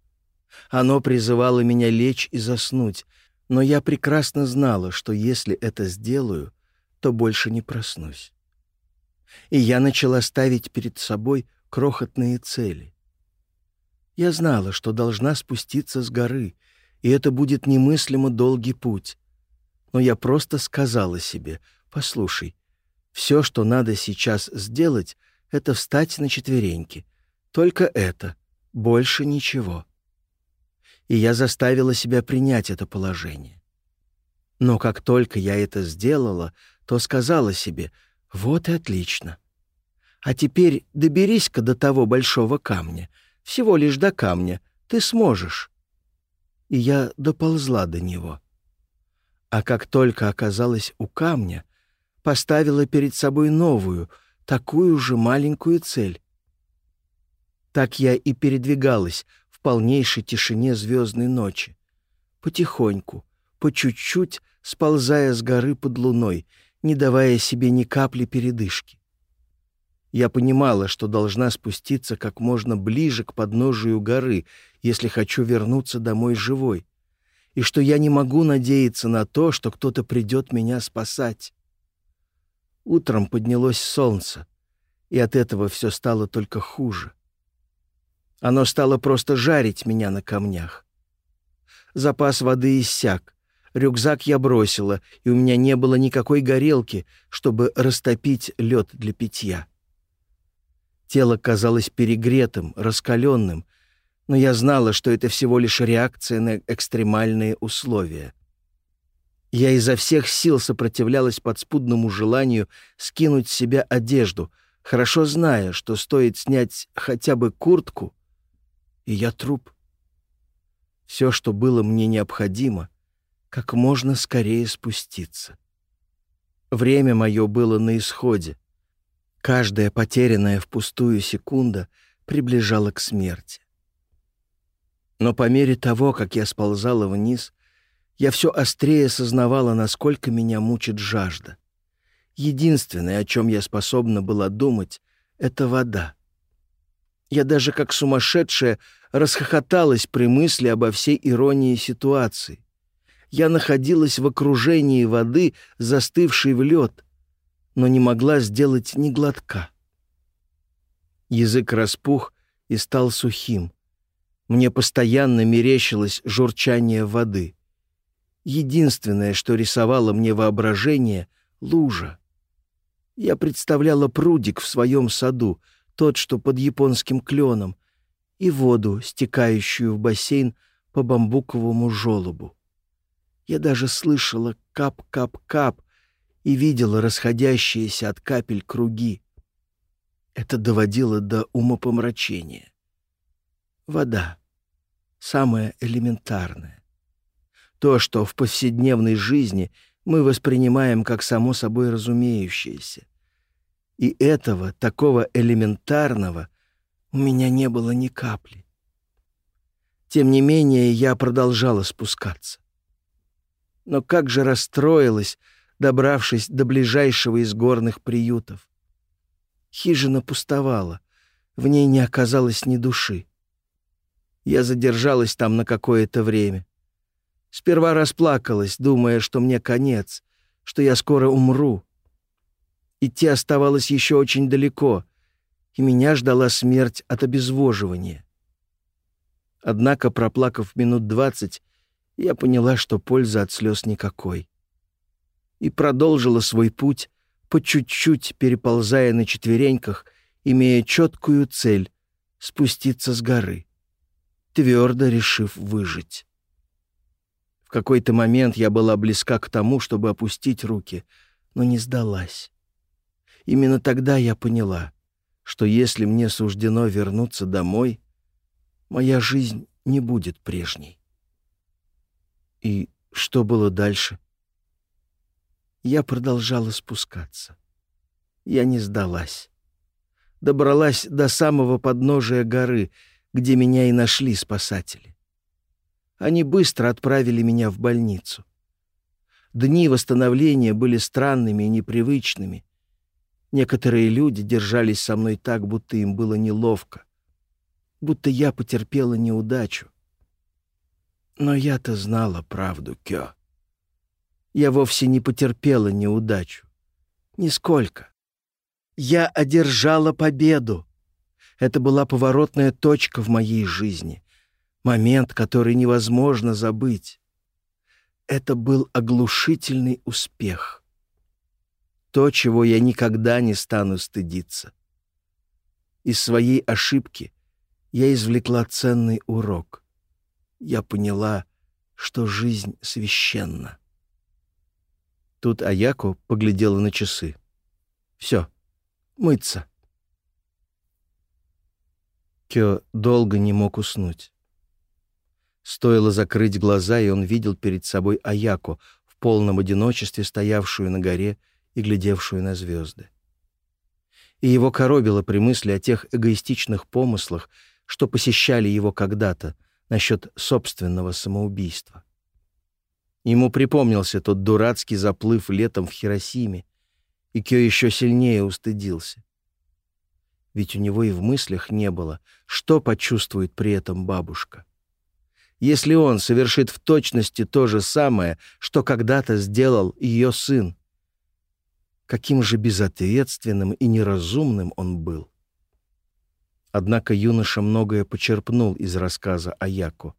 Оно призывало меня лечь и заснуть, но я прекрасно знала, что если это сделаю, то больше не проснусь. И я начала ставить перед собой крохотные цели. Я знала, что должна спуститься с горы, и это будет немыслимо долгий путь. Но я просто сказала себе, «Послушай, все, что надо сейчас сделать, это встать на четвереньки. Только это. Больше ничего. И я заставила себя принять это положение. Но как только я это сделала, то сказала себе «Вот и отлично». А теперь доберись-ка до того большого камня. Всего лишь до камня. Ты сможешь. И я доползла до него. А как только оказалась у камня — поставила перед собой новую, такую же маленькую цель. Так я и передвигалась в полнейшей тишине звездной ночи. Потихоньку, по чуть-чуть, сползая с горы под луной, не давая себе ни капли передышки. Я понимала, что должна спуститься как можно ближе к подножию горы, если хочу вернуться домой живой, и что я не могу надеяться на то, что кто-то придет меня спасать. Утром поднялось солнце, и от этого все стало только хуже. Оно стало просто жарить меня на камнях. Запас воды иссяк, рюкзак я бросила, и у меня не было никакой горелки, чтобы растопить лед для питья. Тело казалось перегретым, раскаленным, но я знала, что это всего лишь реакция на экстремальные условия — я изо всех сил сопротивлялась подспудному желанию скинуть с себя одежду, хорошо зная, что стоит снять хотя бы куртку, и я труп. Все, что было мне необходимо, как можно скорее спуститься. Время мое было на исходе. Каждая потерянная впустую секунда приближала к смерти. Но по мере того, как я сползала вниз, я все острее осознавала, насколько меня мучит жажда. Единственное, о чем я способна была думать, — это вода. Я даже как сумасшедшая расхохоталась при мысли обо всей иронии ситуации. Я находилась в окружении воды, застывшей в лед, но не могла сделать ни глотка. Язык распух и стал сухим. Мне постоянно мерещилось журчание воды — единственное, что рисовало мне воображение — лужа. Я представляла прудик в своем саду, тот, что под японским кленом, и воду, стекающую в бассейн по бамбуковому желобу. Я даже слышала кап-кап-кап и видела расходящиеся от капель круги. Это доводило до умопомрачения. Вода. Самое элементарное то, что в повседневной жизни мы воспринимаем как само собой разумеющееся. И этого, такого элементарного, у меня не было ни капли. Тем не менее, я продолжала спускаться. Но как же расстроилась, добравшись до ближайшего из горных приютов. Хижина пустовала, в ней не оказалось ни души. Я задержалась там на какое-то время. Сперва расплакалась, думая, что мне конец, что я скоро умру. Идти оставалось еще очень далеко, и меня ждала смерть от обезвоживания. Однако, проплакав минут двадцать, я поняла, что пользы от слез никакой. И продолжила свой путь, по чуть-чуть переползая на четвереньках, имея четкую цель — спуститься с горы, твердо решив выжить. В какой-то момент я была близка к тому, чтобы опустить руки, но не сдалась. Именно тогда я поняла, что если мне суждено вернуться домой, моя жизнь не будет прежней. И что было дальше? Я продолжала спускаться. Я не сдалась. Добралась до самого подножия горы, где меня и нашли спасатели. Они быстро отправили меня в больницу. Дни восстановления были странными и непривычными. Некоторые люди держались со мной так, будто им было неловко. Будто я потерпела неудачу. Но я-то знала правду, Кё. Я вовсе не потерпела неудачу. Нисколько. Я одержала победу. Это была поворотная точка в моей жизни момент, который невозможно забыть. Это был оглушительный успех. То, чего я никогда не стану стыдиться. Из своей ошибки я извлекла ценный урок. Я поняла, что жизнь священна. Тут Аяко поглядела на часы. «Все, мыться». Кё долго не мог уснуть. Стоило закрыть глаза, и он видел перед собой Аяку в полном одиночестве, стоявшую на горе и глядевшую на звезды. И его коробило при мысли о тех эгоистичных помыслах, что посещали его когда-то насчет собственного самоубийства. Ему припомнился тот дурацкий заплыв летом в Хиросиме, и Кё еще сильнее устыдился. Ведь у него и в мыслях не было, что почувствует при этом бабушка. — если он совершит в точности то же самое, что когда-то сделал ее сын. Каким же безответственным и неразумным он был. Однако юноша многое почерпнул из рассказа о Яку.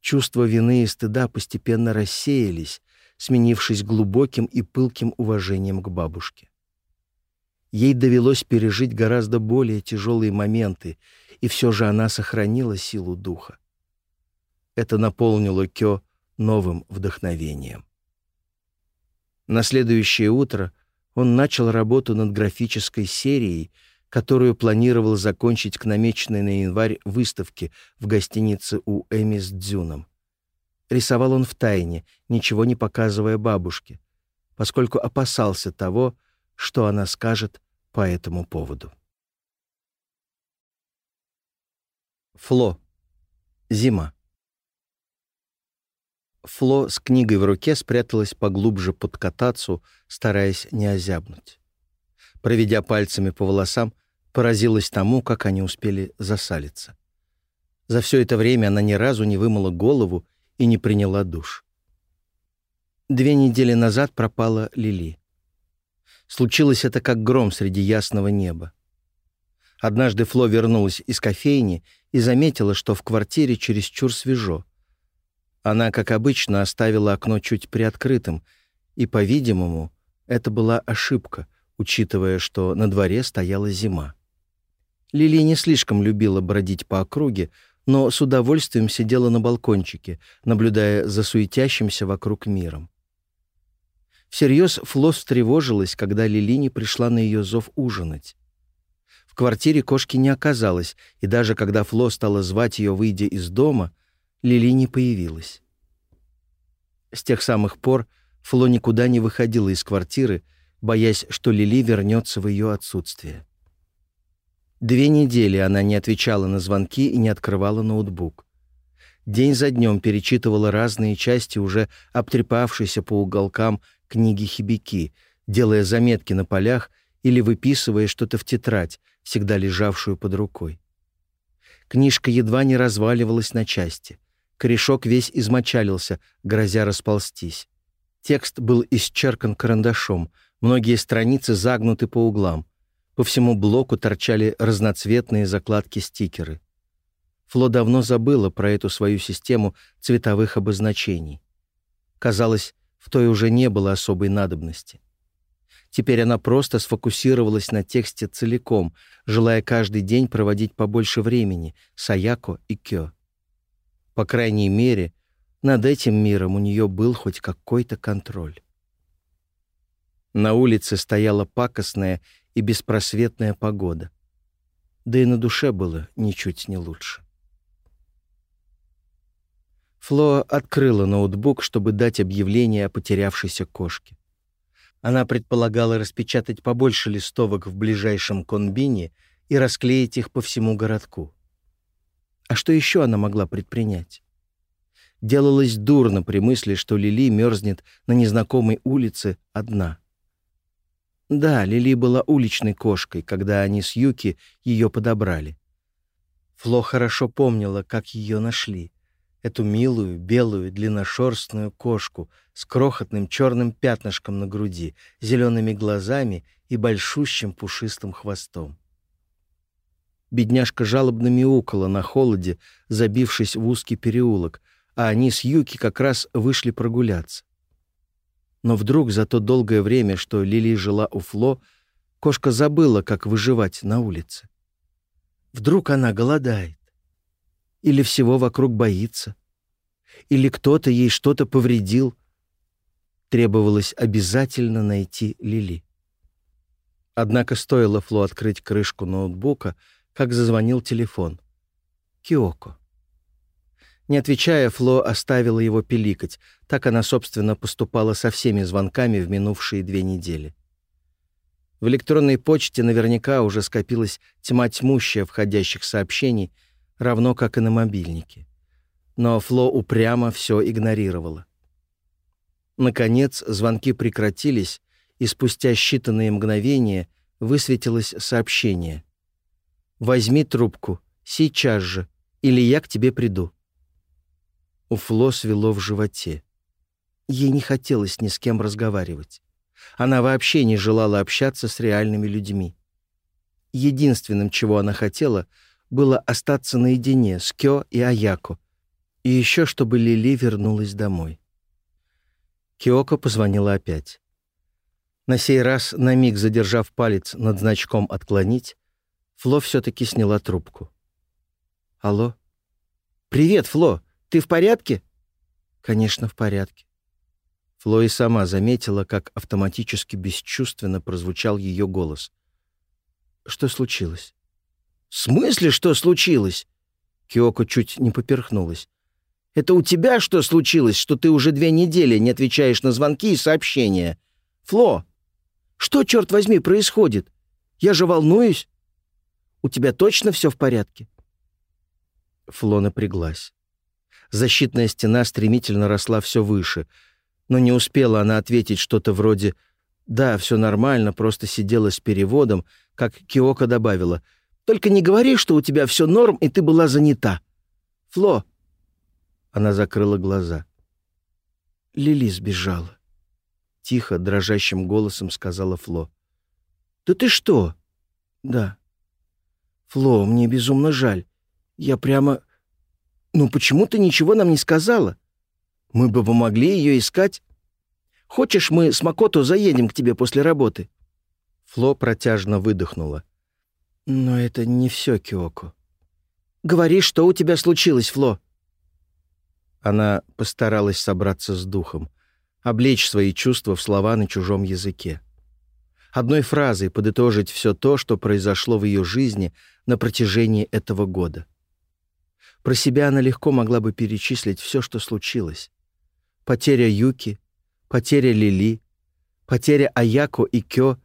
чувства вины и стыда постепенно рассеялись, сменившись глубоким и пылким уважением к бабушке. Ей довелось пережить гораздо более тяжелые моменты, и все же она сохранила силу духа это наполнило Кё новым вдохновением. На следующее утро он начал работу над графической серией, которую планировал закончить к намеченной на январь выставке в гостинице у Эми с Дзюном. Рисовал он в тайне, ничего не показывая бабушке, поскольку опасался того, что она скажет по этому поводу. Фло. Зима. Фло с книгой в руке спряталась поглубже под катацу, стараясь не озябнуть. Проведя пальцами по волосам, поразилась тому, как они успели засалиться. За все это время она ни разу не вымыла голову и не приняла душ. Две недели назад пропала Лили. Случилось это как гром среди ясного неба. Однажды Фло вернулась из кофейни и заметила, что в квартире чересчур свежо — она, как обычно, оставила окно чуть приоткрытым, и, по-видимому, это была ошибка, учитывая, что на дворе стояла зима. Лили не слишком любила бродить по округе, но с удовольствием сидела на балкончике, наблюдая за суетящимся вокруг миром. Всерьез Флос встревожилась, когда Лили не пришла на ее зов ужинать. В квартире кошки не оказалось, и даже когда Фло стала звать ее, выйдя из дома — Лили не появилась. С тех самых пор Фло никуда не выходила из квартиры, боясь, что Лили вернется в ее отсутствие. Две недели она не отвечала на звонки и не открывала ноутбук. День за днем перечитывала разные части уже обтрепавшейся по уголкам книги Хибики, делая заметки на полях или выписывая что-то в тетрадь, всегда лежавшую под рукой. Книжка едва не разваливалась на части. Корешок весь измочалился, грозя расползтись. Текст был исчеркан карандашом, многие страницы загнуты по углам. По всему блоку торчали разноцветные закладки-стикеры. Фло давно забыла про эту свою систему цветовых обозначений. Казалось, в той уже не было особой надобности. Теперь она просто сфокусировалась на тексте целиком, желая каждый день проводить побольше времени с Аяко и Кё. По крайней мере, над этим миром у нее был хоть какой-то контроль. На улице стояла пакостная и беспросветная погода. Да и на душе было ничуть не лучше. Фло открыла ноутбук, чтобы дать объявление о потерявшейся кошке. Она предполагала распечатать побольше листовок в ближайшем комбине и расклеить их по всему городку. А что еще она могла предпринять? Делалось дурно при мысли, что Лили мерзнет на незнакомой улице одна. Да, Лили была уличной кошкой, когда они с Юки ее подобрали. Фло хорошо помнила, как ее нашли. Эту милую, белую, длинношерстную кошку с крохотным черным пятнышком на груди, зелеными глазами и большущим пушистым хвостом. Бедняжка жалобно мяукала на холоде, забившись в узкий переулок, а они с Юки как раз вышли прогуляться. Но вдруг за то долгое время, что Лили жила у Фло, кошка забыла, как выживать на улице. Вдруг она голодает. Или всего вокруг боится. Или кто-то ей что-то повредил. Требовалось обязательно найти Лили. Однако стоило Фло открыть крышку ноутбука — как зазвонил телефон. Киоко. Не отвечая, Фло оставила его пиликать. Так она, собственно, поступала со всеми звонками в минувшие две недели. В электронной почте наверняка уже скопилась тьма тьмущая входящих сообщений — равно как и на мобильнике. Но Фло упрямо все игнорировала. Наконец, звонки прекратились, и спустя считанные мгновения высветилось сообщение. Возьми трубку. Сейчас же. Или я к тебе приду». У Фло свело в животе. Ей не хотелось ни с кем разговаривать. Она вообще не желала общаться с реальными людьми. Единственным, чего она хотела, было остаться наедине с Кё и Аяко, и еще чтобы Лили вернулась домой. Киоко позвонила опять. На сей раз, на миг задержав палец над значком «Отклонить», Фло все-таки сняла трубку. «Алло?» «Привет, Фло! Ты в порядке?» «Конечно, в порядке». Фло и сама заметила, как автоматически бесчувственно прозвучал ее голос. «Что случилось?» «В смысле, что случилось?» Киоко чуть не поперхнулась. «Это у тебя что случилось, что ты уже две недели не отвечаешь на звонки и сообщения? Фло, что, черт возьми, происходит? Я же волнуюсь!» У тебя точно все в порядке?» Фло напряглась. Защитная стена стремительно росла все выше, но не успела она ответить что-то вроде «Да, все нормально, просто сидела с переводом», как Киока добавила «Только не говори, что у тебя все норм, и ты была занята». «Фло!» Она закрыла глаза. Лили сбежала. Тихо, дрожащим голосом сказала Фло. «Да ты что?» «Да, Фло, мне безумно жаль. Я прямо... Ну почему ты ничего нам не сказала? Мы бы помогли ее искать. Хочешь, мы с Макото заедем к тебе после работы?» Фло протяжно выдохнула. «Но это не все, Киоко. Говори, что у тебя случилось, Фло». Она постаралась собраться с духом, облечь свои чувства в слова на чужом языке. Одной фразой подытожить все то, что произошло в ее жизни — на протяжении этого года. Про себя она легко могла бы перечислить все, что случилось. Потеря Юки, потеря Лили, потеря Аяко и Кё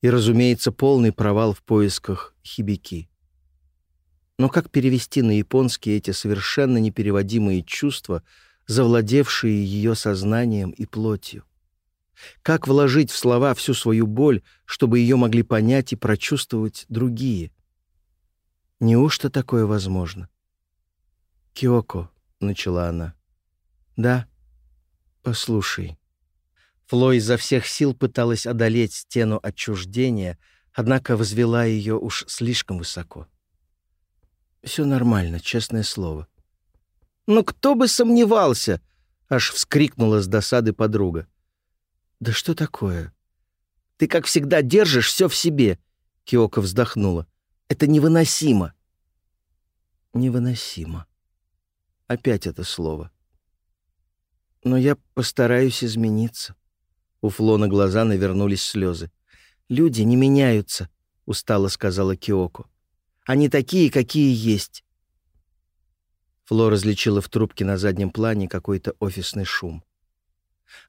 и, разумеется, полный провал в поисках Хибики. Но как перевести на японский эти совершенно непереводимые чувства, завладевшие ее сознанием и плотью? Как вложить в слова всю свою боль, чтобы ее могли понять и прочувствовать другие? Неужто такое возможно? Киоко, начала она. Да. Послушай. Флой изо всех сил пыталась одолеть стену отчуждения, однако возвела ее уж слишком высоко. Все нормально, честное слово. Но «Ну, кто бы сомневался!» — аж вскрикнула с досады подруга. «Да что такое?» «Ты, как всегда, держишь все в себе!» — Киоко вздохнула. Это невыносимо. Невыносимо. Опять это слово. Но я постараюсь измениться. У Фло на глаза навернулись слезы. «Люди не меняются», — устало сказала Киоко. «Они такие, какие есть». Фло различила в трубке на заднем плане какой-то офисный шум.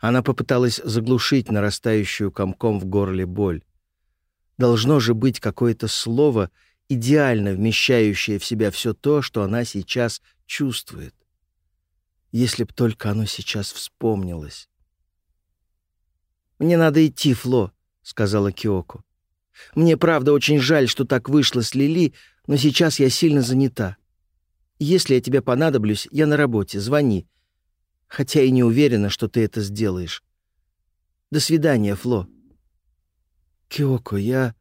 Она попыталась заглушить нарастающую комком в горле боль. Должно же быть какое-то слово идеально вмещающее в себя все то, что она сейчас чувствует. Если б только оно сейчас вспомнилось. «Мне надо идти, Фло», — сказала Киоко. «Мне, правда, очень жаль, что так вышло с Лили, но сейчас я сильно занята. Если я тебе понадоблюсь, я на работе, звони. Хотя и не уверена, что ты это сделаешь. До свидания, Фло». «Киоко, я...»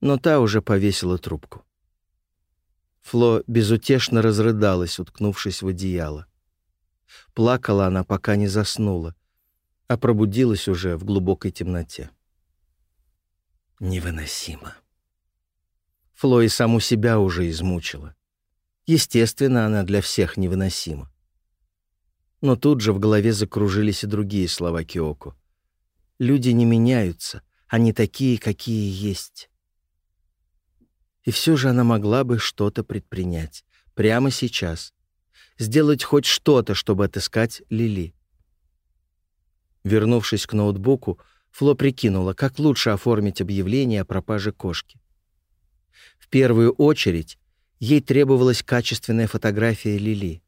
но та уже повесила трубку. Фло безутешно разрыдалась, уткнувшись в одеяло. Плакала она, пока не заснула, а пробудилась уже в глубокой темноте. Невыносимо. Фло и саму себя уже измучила. Естественно, она для всех невыносима. Но тут же в голове закружились и другие слова Киоку. «Люди не меняются, они такие, какие есть». И все же она могла бы что-то предпринять. Прямо сейчас. Сделать хоть что-то, чтобы отыскать Лили. Вернувшись к ноутбуку, Фло прикинула, как лучше оформить объявление о пропаже кошки. В первую очередь ей требовалась качественная фотография Лили.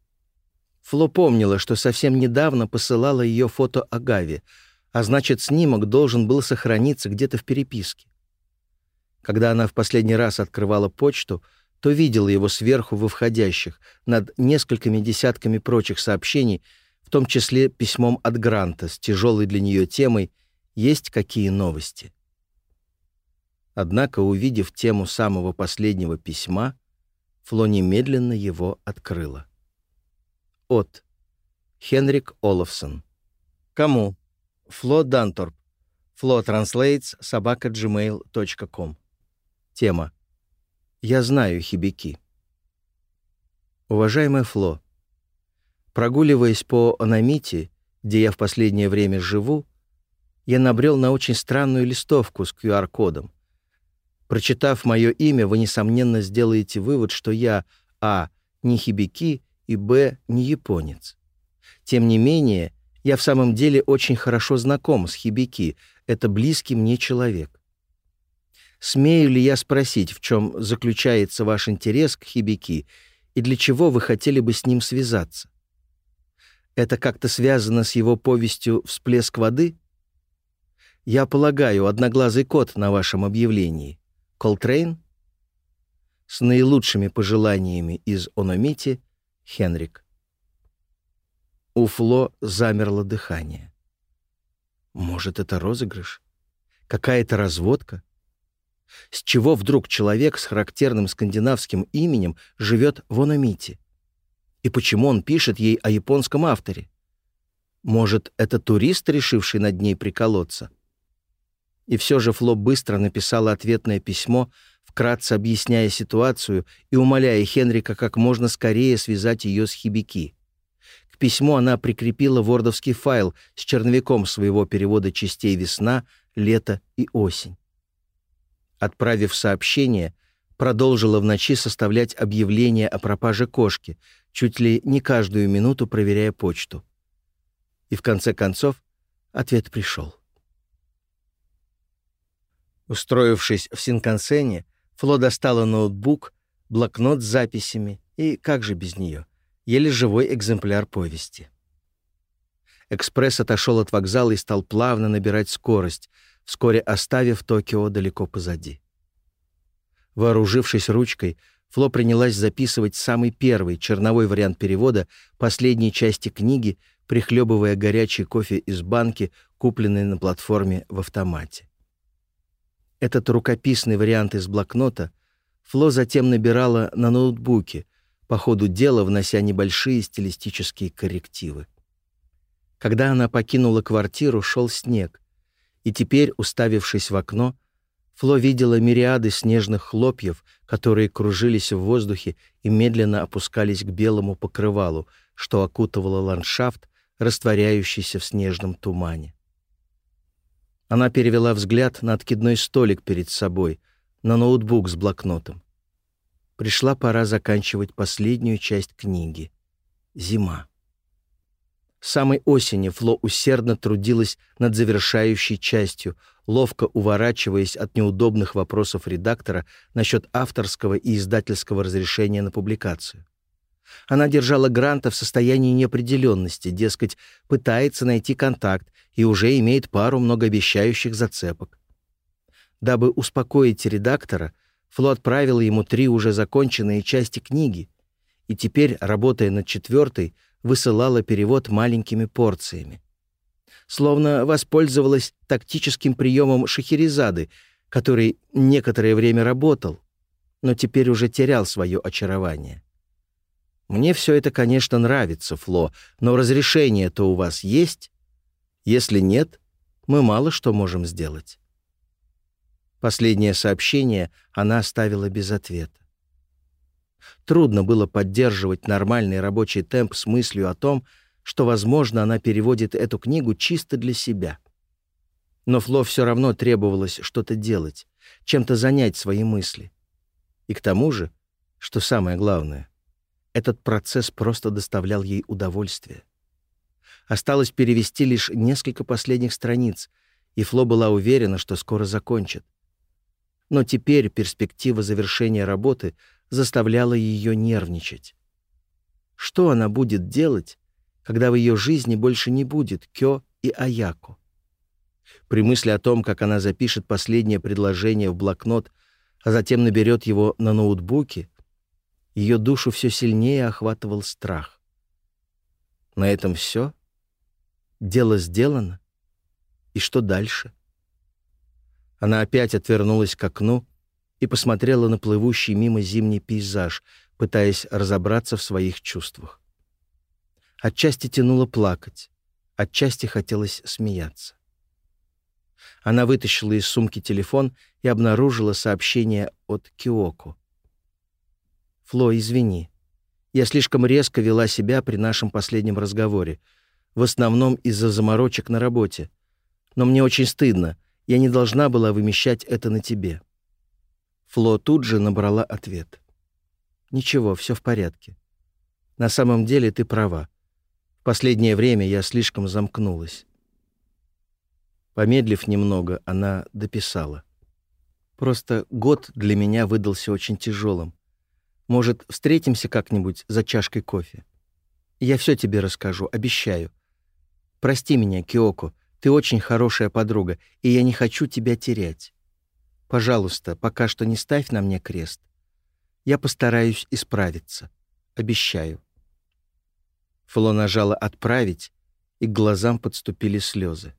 Фло помнила, что совсем недавно посылала ее фото Агаве, а значит, снимок должен был сохраниться где-то в переписке. Когда она в последний раз открывала почту, то видела его сверху во входящих, над несколькими десятками прочих сообщений, в том числе письмом от Гранта с тяжелой для нее темой «Есть какие новости?». Однако, увидев тему самого последнего письма, Фло немедленно его открыла. От. Хенрик Олафсон. Кому? Фло Данторп. Фло Translates собака gmail.com. Тема. Я знаю хибики. Уважаемый Фло, прогуливаясь по Анамите, где я в последнее время живу, я набрел на очень странную листовку с QR-кодом. Прочитав мое имя, вы, несомненно, сделаете вывод, что я, а, не хибики, и, б, не японец. Тем не менее, я в самом деле очень хорошо знаком с хибики, это близкий мне человек смею ли я спросить, в чем заключается ваш интерес к Хибики и для чего вы хотели бы с ним связаться? Это как-то связано с его повестью «Всплеск воды»? Я полагаю, одноглазый кот на вашем объявлении. Колтрейн? С наилучшими пожеланиями из Ономити, Хенрик. У Фло замерло дыхание. Может, это розыгрыш? Какая-то разводка? С чего вдруг человек с характерным скандинавским именем живет в Ономите? И почему он пишет ей о японском авторе? Может, это турист, решивший над ней приколоться? И все же Фло быстро написала ответное письмо, вкратце объясняя ситуацию и умоляя Хенрика как можно скорее связать ее с Хибики. К письму она прикрепила вордовский файл с черновиком своего перевода частей «Весна», «Лето» и «Осень». отправив сообщение, продолжила в ночи составлять объявление о пропаже кошки, чуть ли не каждую минуту проверяя почту. И в конце концов ответ пришел. Устроившись в Синкансене, Фло достала ноутбук, блокнот с записями и, как же без нее, еле живой экземпляр повести. Экспресс отошел от вокзала и стал плавно набирать скорость — вскоре оставив Токио далеко позади. Вооружившись ручкой, Фло принялась записывать самый первый черновой вариант перевода последней части книги, прихлебывая горячий кофе из банки, купленной на платформе в автомате. Этот рукописный вариант из блокнота Фло затем набирала на ноутбуке, по ходу дела внося небольшие стилистические коррективы. Когда она покинула квартиру, шел снег, и теперь, уставившись в окно, Фло видела мириады снежных хлопьев, которые кружились в воздухе и медленно опускались к белому покрывалу, что окутывало ландшафт, растворяющийся в снежном тумане. Она перевела взгляд на откидной столик перед собой, на ноутбук с блокнотом. Пришла пора заканчивать последнюю часть книги. Зима. С самой осени Фло усердно трудилась над завершающей частью, ловко уворачиваясь от неудобных вопросов редактора насчет авторского и издательского разрешения на публикацию. Она держала Гранта в состоянии неопределенности, дескать, пытается найти контакт и уже имеет пару многообещающих зацепок. Дабы успокоить редактора, Фло отправила ему три уже законченные части книги, и теперь, работая над четвертой, высылала перевод маленькими порциями. Словно воспользовалась тактическим приемом Шахерезады, который некоторое время работал, но теперь уже терял свое очарование. «Мне все это, конечно, нравится, Фло, но разрешение-то у вас есть? Если нет, мы мало что можем сделать». Последнее сообщение она оставила без ответа. Трудно было поддерживать нормальный рабочий темп с мыслью о том, что, возможно, она переводит эту книгу чисто для себя. Но Фло все равно требовалось что-то делать, чем-то занять свои мысли. И к тому же, что самое главное, этот процесс просто доставлял ей удовольствие. Осталось перевести лишь несколько последних страниц, и Фло была уверена, что скоро закончит. Но теперь перспектива завершения работы заставляло ее нервничать. Что она будет делать, когда в ее жизни больше не будет Кё и Аяко? При мысли о том, как она запишет последнее предложение в блокнот, а затем наберет его на ноутбуке, ее душу все сильнее охватывал страх. На этом все? Дело сделано? И что дальше? Она опять отвернулась к окну, и посмотрела на плывущий мимо зимний пейзаж, пытаясь разобраться в своих чувствах. Отчасти тянуло плакать, отчасти хотелось смеяться. Она вытащила из сумки телефон и обнаружила сообщение от Киоку. «Фло, извини. Я слишком резко вела себя при нашем последнем разговоре, в основном из-за заморочек на работе. Но мне очень стыдно. Я не должна была вымещать это на тебе. Фло тут же набрала ответ. «Ничего, все в порядке. На самом деле ты права. В последнее время я слишком замкнулась». Помедлив немного, она дописала. «Просто год для меня выдался очень тяжелым. Может, встретимся как-нибудь за чашкой кофе? Я все тебе расскажу, обещаю. Прости меня, Киоко, ты очень хорошая подруга, и я не хочу тебя терять». Пожалуйста, пока что не ставь на мне крест. Я постараюсь исправиться. Обещаю». Фло нажала «Отправить», и к глазам подступили слезы.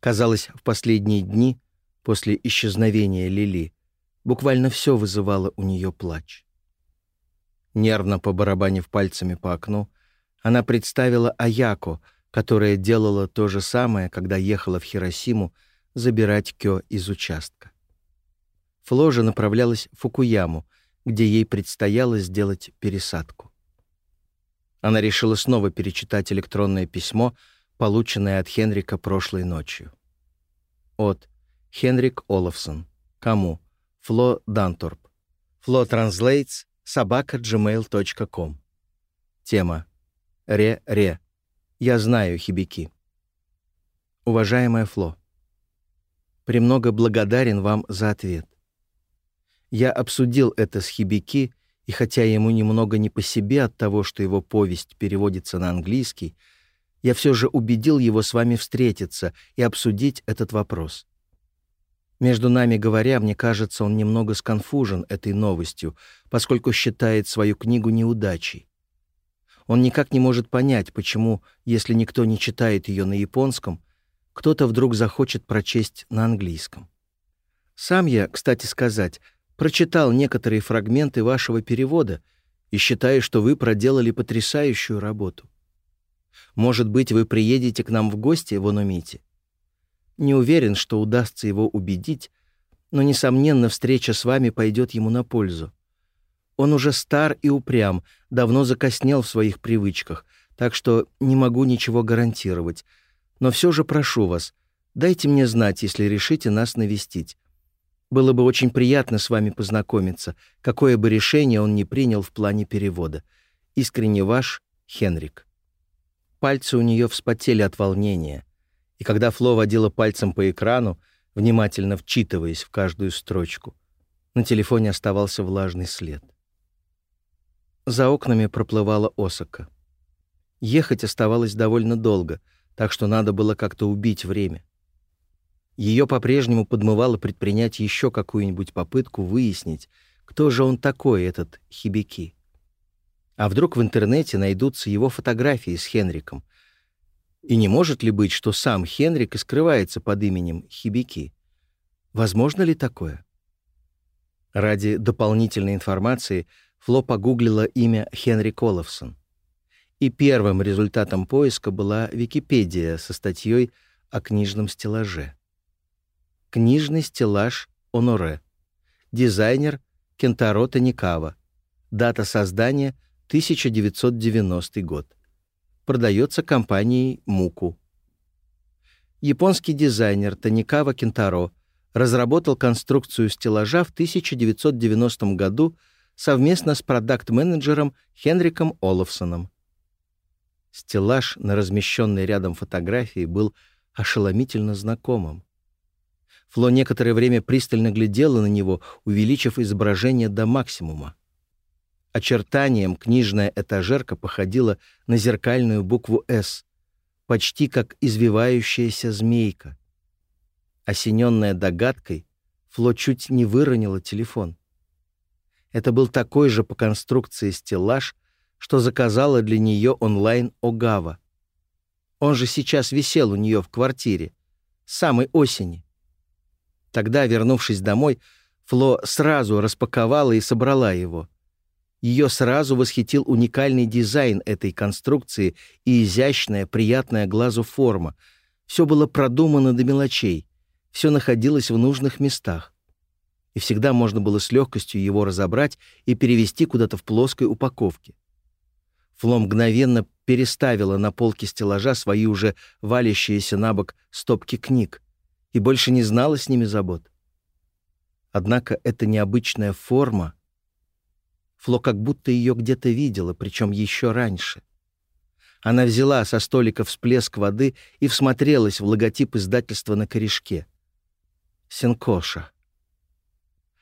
Казалось, в последние дни, после исчезновения Лили, буквально все вызывало у нее плач. Нервно побарабанив пальцами по окну, она представила Аяко, которая делала то же самое, когда ехала в Хиросиму забирать Кё из участка. Фложа направлялась в Фукуяму, где ей предстояло сделать пересадку. Она решила снова перечитать электронное письмо, полученное от Хенрика прошлой ночью. От Хенрик Олафсон. Кому? Фло Данторп. Фло Транслейтс собака gmail.com. Тема. Ре-ре. Я знаю хибики. Уважаемая Фло, премного благодарен вам за ответ. Я обсудил это с хибики и хотя ему немного не по себе от того, что его повесть переводится на английский, я все же убедил его с вами встретиться и обсудить этот вопрос. Между нами говоря, мне кажется, он немного сконфужен этой новостью, поскольку считает свою книгу неудачей. Он никак не может понять, почему, если никто не читает ее на японском, кто-то вдруг захочет прочесть на английском. Сам я, кстати сказать, прочитал некоторые фрагменты вашего перевода и считаю, что вы проделали потрясающую работу. Может быть, вы приедете к нам в гости в Онумите? Не уверен, что удастся его убедить, но, несомненно, встреча с вами пойдет ему на пользу. Он уже стар и упрям, давно закоснел в своих привычках, так что не могу ничего гарантировать. Но все же прошу вас, дайте мне знать, если решите нас навестить. Было бы очень приятно с вами познакомиться, какое бы решение он ни принял в плане перевода. Искренне ваш, Хенрик. Пальцы у нее вспотели от волнения, и когда Фло водила пальцем по экрану, внимательно вчитываясь в каждую строчку, на телефоне оставался влажный след. За окнами проплывала Осака. Ехать оставалось довольно долго, так что надо было как-то убить время. Ее по-прежнему подмывало предпринять еще какую-нибудь попытку выяснить, кто же он такой, этот Хибики. А вдруг в интернете найдутся его фотографии с Хенриком? И не может ли быть, что сам Хенрик и скрывается под именем Хибики? Возможно ли такое? Ради дополнительной информации Фло погуглила имя Хенри Коловсон. И первым результатом поиска была Википедия со статьей о книжном стеллаже книжный стеллаж «Оноре», дизайнер Кентаро Таникава, дата создания 1990 год. Продается компанией «Муку». Японский дизайнер Таникава Кентаро разработал конструкцию стеллажа в 1990 году совместно с продакт-менеджером Хенриком Олафсоном. Стеллаж на размещенной рядом фотографии был ошеломительно знакомым. Фло некоторое время пристально глядела на него, увеличив изображение до максимума. Очертанием книжная этажерка походила на зеркальную букву «С», почти как извивающаяся змейка. Осененная догадкой, Фло чуть не выронила телефон. Это был такой же по конструкции стеллаж, что заказала для нее онлайн Огава. Он же сейчас висел у нее в квартире, с самой осени. Тогда, вернувшись домой, Фло сразу распаковала и собрала его. Ее сразу восхитил уникальный дизайн этой конструкции и изящная, приятная глазу форма. Все было продумано до мелочей, все находилось в нужных местах. И всегда можно было с легкостью его разобрать и перевести куда-то в плоской упаковке. Фло мгновенно переставила на полке стеллажа свои уже валящиеся на бок стопки книг и больше не знала с ними забот. Однако эта необычная форма, Фло как будто ее где-то видела, причем еще раньше. Она взяла со столика всплеск воды и всмотрелась в логотип издательства на корешке. Синкоша.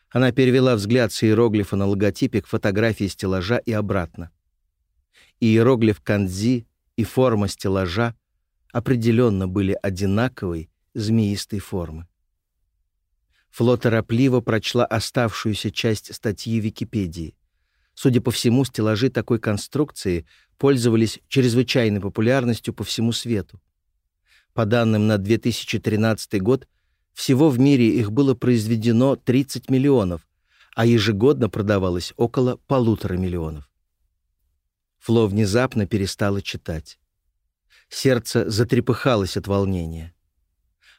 Она перевела взгляд с иероглифа на логотипе к фотографии стеллажа и обратно. Иероглиф Канзи и форма стеллажа определенно были одинаковой змеистой формы. Фло торопливо прочла оставшуюся часть статьи Википедии. Судя по всему, стеллажи такой конструкции пользовались чрезвычайной популярностью по всему свету. По данным на 2013 год, всего в мире их было произведено 30 миллионов, а ежегодно продавалось около полутора миллионов. Фло внезапно перестала читать. Сердце затрепыхалось от волнения.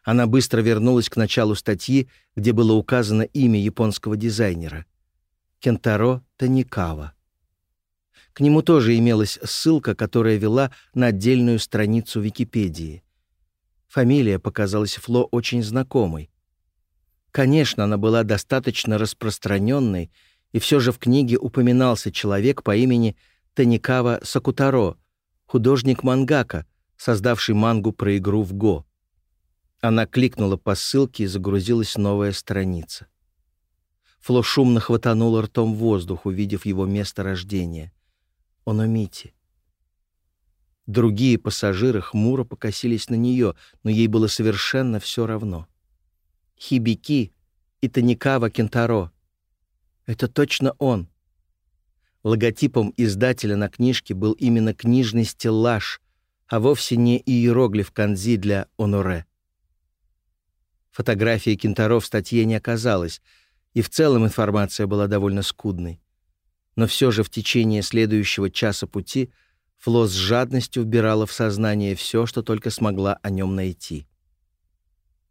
Она быстро вернулась к началу статьи, где было указано имя японского дизайнера. Кентаро Таникава. К нему тоже имелась ссылка, которая вела на отдельную страницу Википедии. Фамилия показалась Фло очень знакомой. Конечно, она была достаточно распространенной, и все же в книге упоминался человек по имени Таникава Сакутаро, художник мангака, создавший мангу про игру в Го. Она кликнула по ссылке и загрузилась новая страница. Фло шумно хватанула ртом воздух, увидев его место рождения. Он у Мити. Другие пассажиры хмуро покосились на нее, но ей было совершенно все равно. Хибики и Таникава Кентаро. Это точно он. Логотипом издателя на книжке был именно книжный стеллаж, а вовсе не иероглиф канзи для Оноре. Фотография кентаров в статье не оказалось, и в целом информация была довольно скудной. Но все же в течение следующего часа пути Фло с жадностью вбирала в сознание все, что только смогла о нем найти.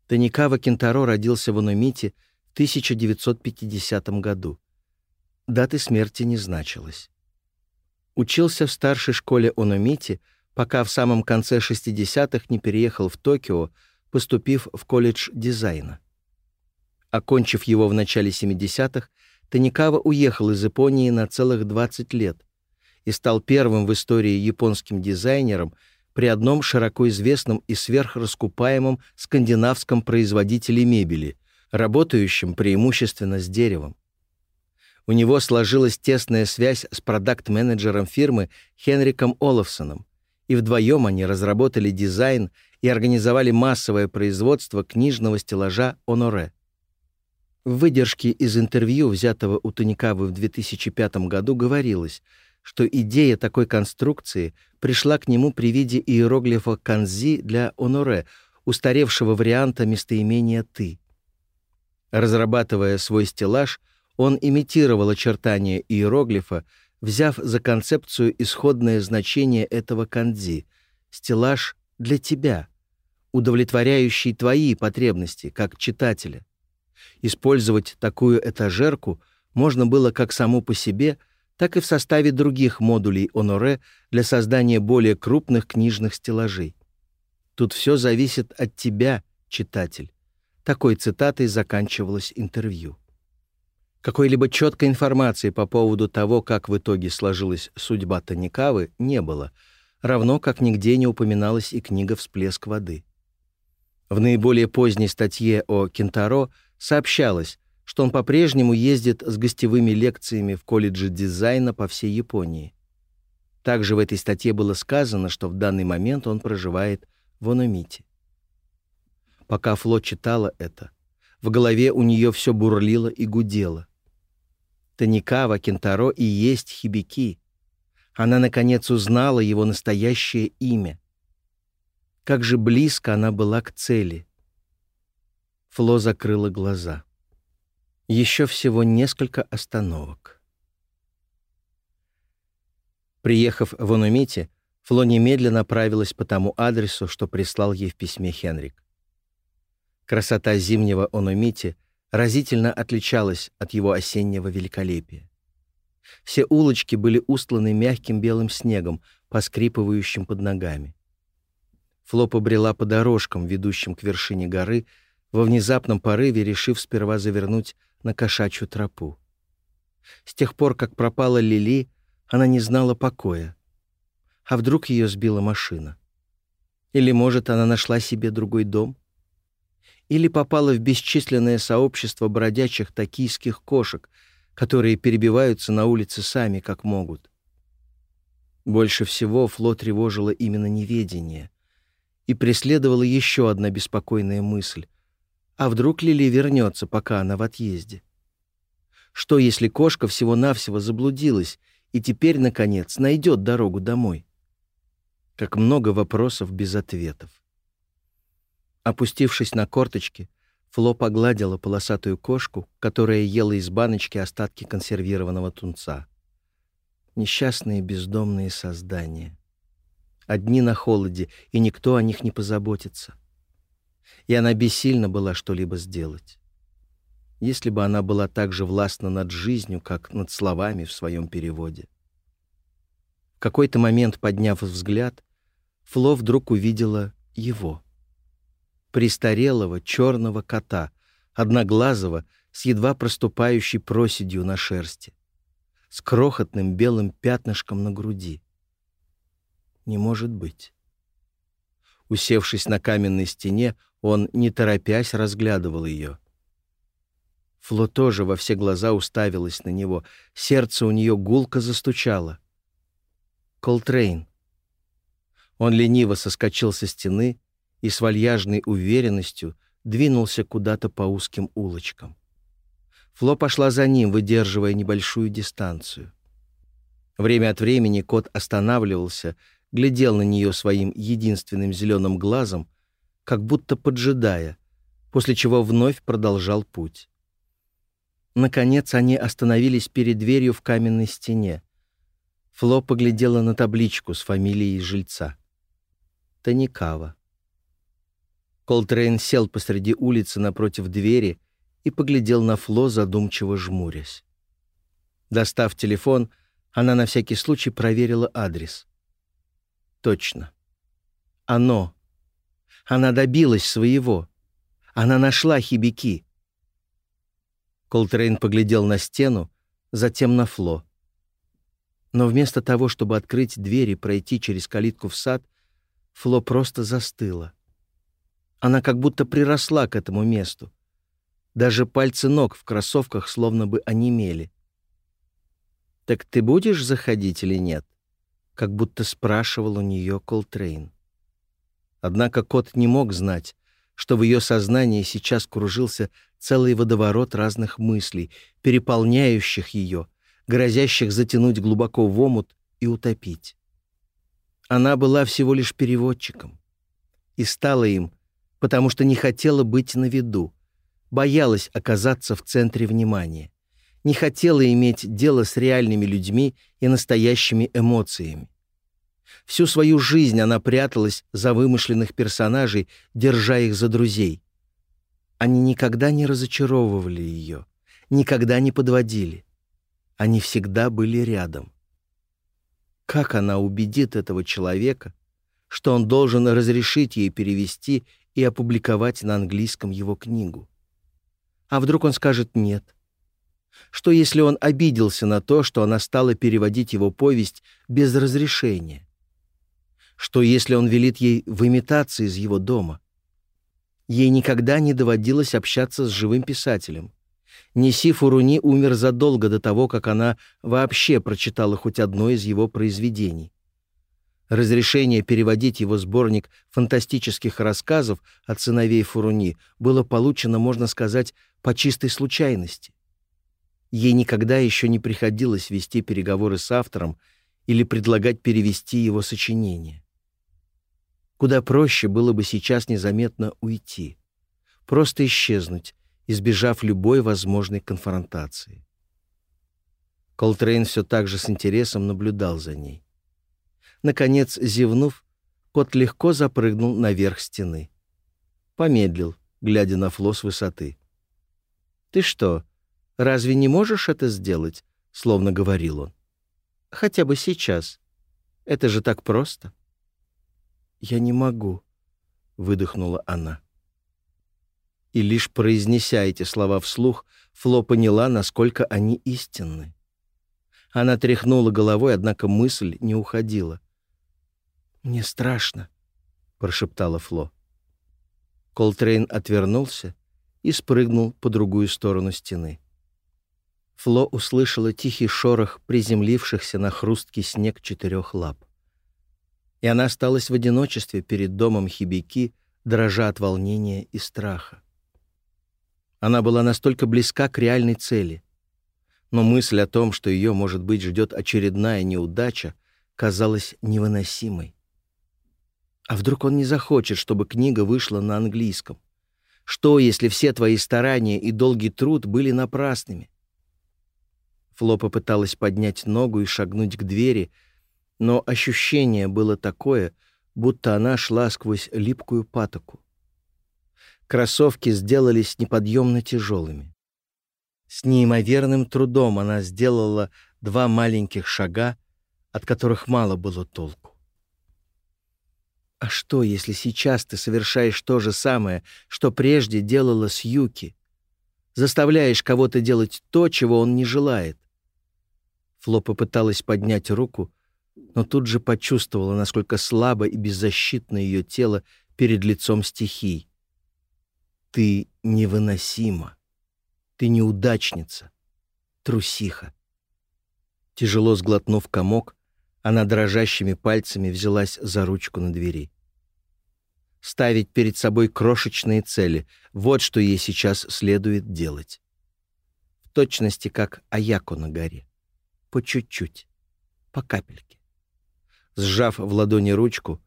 Таникава Кентаро родился в Анумите в 1950 году. Даты смерти не значилось. Учился в старшей школе Онумити, пока в самом конце 60-х не переехал в Токио, поступив в колледж дизайна. Окончив его в начале 70-х, Таникава уехал из Японии на целых 20 лет и стал первым в истории японским дизайнером при одном широко известном и сверхраскупаемом скандинавском производителе мебели, работающем преимущественно с деревом. У него сложилась тесная связь с продакт-менеджером фирмы Хенриком Олафсоном, и вдвоем они разработали дизайн — и организовали массовое производство книжного стеллажа «Оноре». В выдержке из интервью, взятого у Таникавы в 2005 году, говорилось, что идея такой конструкции пришла к нему при виде иероглифа «канзи» для «Оноре», устаревшего варианта местоимения «ты». Разрабатывая свой стеллаж, он имитировал очертания иероглифа, взяв за концепцию исходное значение этого канзи — стеллаж для тебя, удовлетворяющий твои потребности, как читателя. Использовать такую этажерку можно было как само по себе, так и в составе других модулей Оноре для создания более крупных книжных стеллажей. Тут все зависит от тебя, читатель. Такой цитатой заканчивалось интервью. Какой-либо четкой информации по поводу того, как в итоге сложилась судьба Таникавы, не было — равно как нигде не упоминалась и книга «Всплеск воды». В наиболее поздней статье о Кентаро сообщалось, что он по-прежнему ездит с гостевыми лекциями в колледже дизайна по всей Японии. Также в этой статье было сказано, что в данный момент он проживает в Ономите. Пока Фло читала это, в голове у нее все бурлило и гудело. Таникава, Кентаро и есть Хибики, она, наконец, узнала его настоящее имя. Как же близко она была к цели. Фло закрыла глаза. Еще всего несколько остановок. Приехав в Онумите, Фло немедленно направилась по тому адресу, что прислал ей в письме Хенрик. Красота зимнего Онумити разительно отличалась от его осеннего великолепия. Все улочки были устланы мягким белым снегом, поскрипывающим под ногами. Фло побрела по дорожкам, ведущим к вершине горы, во внезапном порыве решив сперва завернуть на кошачью тропу. С тех пор, как пропала Лили, она не знала покоя. А вдруг ее сбила машина? Или, может, она нашла себе другой дом? Или попала в бесчисленное сообщество бродячих токийских кошек — которые перебиваются на улице сами, как могут. Больше всего Фло тревожило именно неведение. И преследовала еще одна беспокойная мысль. А вдруг Лили вернется, пока она в отъезде? Что, если кошка всего-навсего заблудилась и теперь, наконец, найдет дорогу домой? Как много вопросов без ответов. Опустившись на корточки, Фло погладила полосатую кошку, которая ела из баночки остатки консервированного тунца. Несчастные бездомные создания. Одни на холоде, и никто о них не позаботится. И она бессильна была что-либо сделать. Если бы она была так же властна над жизнью, как над словами в своем переводе. В какой-то момент, подняв взгляд, Фло вдруг увидела его — престарелого черного кота, одноглазого, с едва проступающей проседью на шерсти, с крохотным белым пятнышком на груди. Не может быть. Усевшись на каменной стене, он, не торопясь, разглядывал ее. Фло тоже во все глаза уставилась на него. Сердце у нее гулко застучало. «Колтрейн». Он лениво соскочил со стены, и с вальяжной уверенностью двинулся куда-то по узким улочкам. Фло пошла за ним, выдерживая небольшую дистанцию. Время от времени кот останавливался, глядел на нее своим единственным зеленым глазом, как будто поджидая, после чего вновь продолжал путь. Наконец они остановились перед дверью в каменной стене. Фло поглядела на табличку с фамилией жильца. Таникава. Колтрейн сел посреди улицы напротив двери и поглядел на Фло, задумчиво жмурясь. Достав телефон, она на всякий случай проверила адрес. Точно. Оно. Она добилась своего. Она нашла хибики. Колтрейн поглядел на стену, затем на Фло. Но вместо того, чтобы открыть дверь и пройти через калитку в сад, Фло просто застыла. Она как будто приросла к этому месту. Даже пальцы ног в кроссовках словно бы онемели. «Так ты будешь заходить или нет?» Как будто спрашивал у нее Колтрейн. Однако кот не мог знать, что в ее сознании сейчас кружился целый водоворот разных мыслей, переполняющих ее, грозящих затянуть глубоко в омут и утопить. Она была всего лишь переводчиком и стала им потому что не хотела быть на виду, боялась оказаться в центре внимания, не хотела иметь дело с реальными людьми и настоящими эмоциями. Всю свою жизнь она пряталась за вымышленных персонажей, держа их за друзей. Они никогда не разочаровывали ее, никогда не подводили. Они всегда были рядом. Как она убедит этого человека, что он должен разрешить ей перевести и опубликовать на английском его книгу. А вдруг он скажет «нет»? Что если он обиделся на то, что она стала переводить его повесть без разрешения? Что если он велит ей выметаться из его дома? Ей никогда не доводилось общаться с живым писателем. Неси умер задолго до того, как она вообще прочитала хоть одно из его произведений. Разрешение переводить его сборник фантастических рассказов от сыновей Фуруни было получено, можно сказать, по чистой случайности. Ей никогда еще не приходилось вести переговоры с автором или предлагать перевести его сочинение. Куда проще было бы сейчас незаметно уйти, просто исчезнуть, избежав любой возможной конфронтации. Колтрейн все так же с интересом наблюдал за ней. Наконец, зевнув, кот легко запрыгнул наверх стены. Помедлил, глядя на Фло с высоты. «Ты что, разве не можешь это сделать?» — словно говорил он. «Хотя бы сейчас. Это же так просто». «Я не могу», — выдохнула она. И лишь произнеся эти слова вслух, Фло поняла, насколько они истинны. Она тряхнула головой, однако мысль не уходила. «Мне страшно», — прошептала Фло. Колтрейн отвернулся и спрыгнул по другую сторону стены. Фло услышала тихий шорох приземлившихся на хрусткий снег четырех лап. И она осталась в одиночестве перед домом Хибики, дрожа от волнения и страха. Она была настолько близка к реальной цели. Но мысль о том, что ее, может быть, ждет очередная неудача, казалась невыносимой. А вдруг он не захочет, чтобы книга вышла на английском? Что, если все твои старания и долгий труд были напрасными? Фло попыталась поднять ногу и шагнуть к двери, но ощущение было такое, будто она шла сквозь липкую патоку. Кроссовки сделались неподъемно тяжелыми. С неимоверным трудом она сделала два маленьких шага, от которых мало было толку. А А что, если сейчас ты совершаешь то же самое, что прежде делала с Юки? Заставляешь кого-то делать то, чего он не желает. Фло попыталась поднять руку, но тут же почувствовала, насколько слабо и беззащитно ее тело перед лицом стихий. «Ты невыносима. Ты неудачница. Трусиха». Тяжело сглотнув комок, она дрожащими пальцами взялась за ручку на двери ставить перед собой крошечные цели. Вот что ей сейчас следует делать. В точности, как Аяку на горе. По чуть-чуть, по капельке. Сжав в ладони ручку,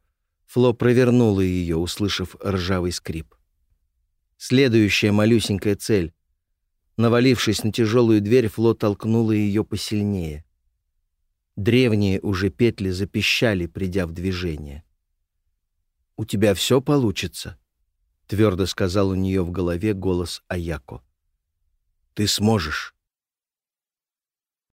Фло провернула ее, услышав ржавый скрип. Следующая малюсенькая цель. Навалившись на тяжелую дверь, Фло толкнула ее посильнее. Древние уже петли запищали, придя в движение. «У тебя все получится», — твердо сказал у нее в голове голос Аяко. «Ты сможешь».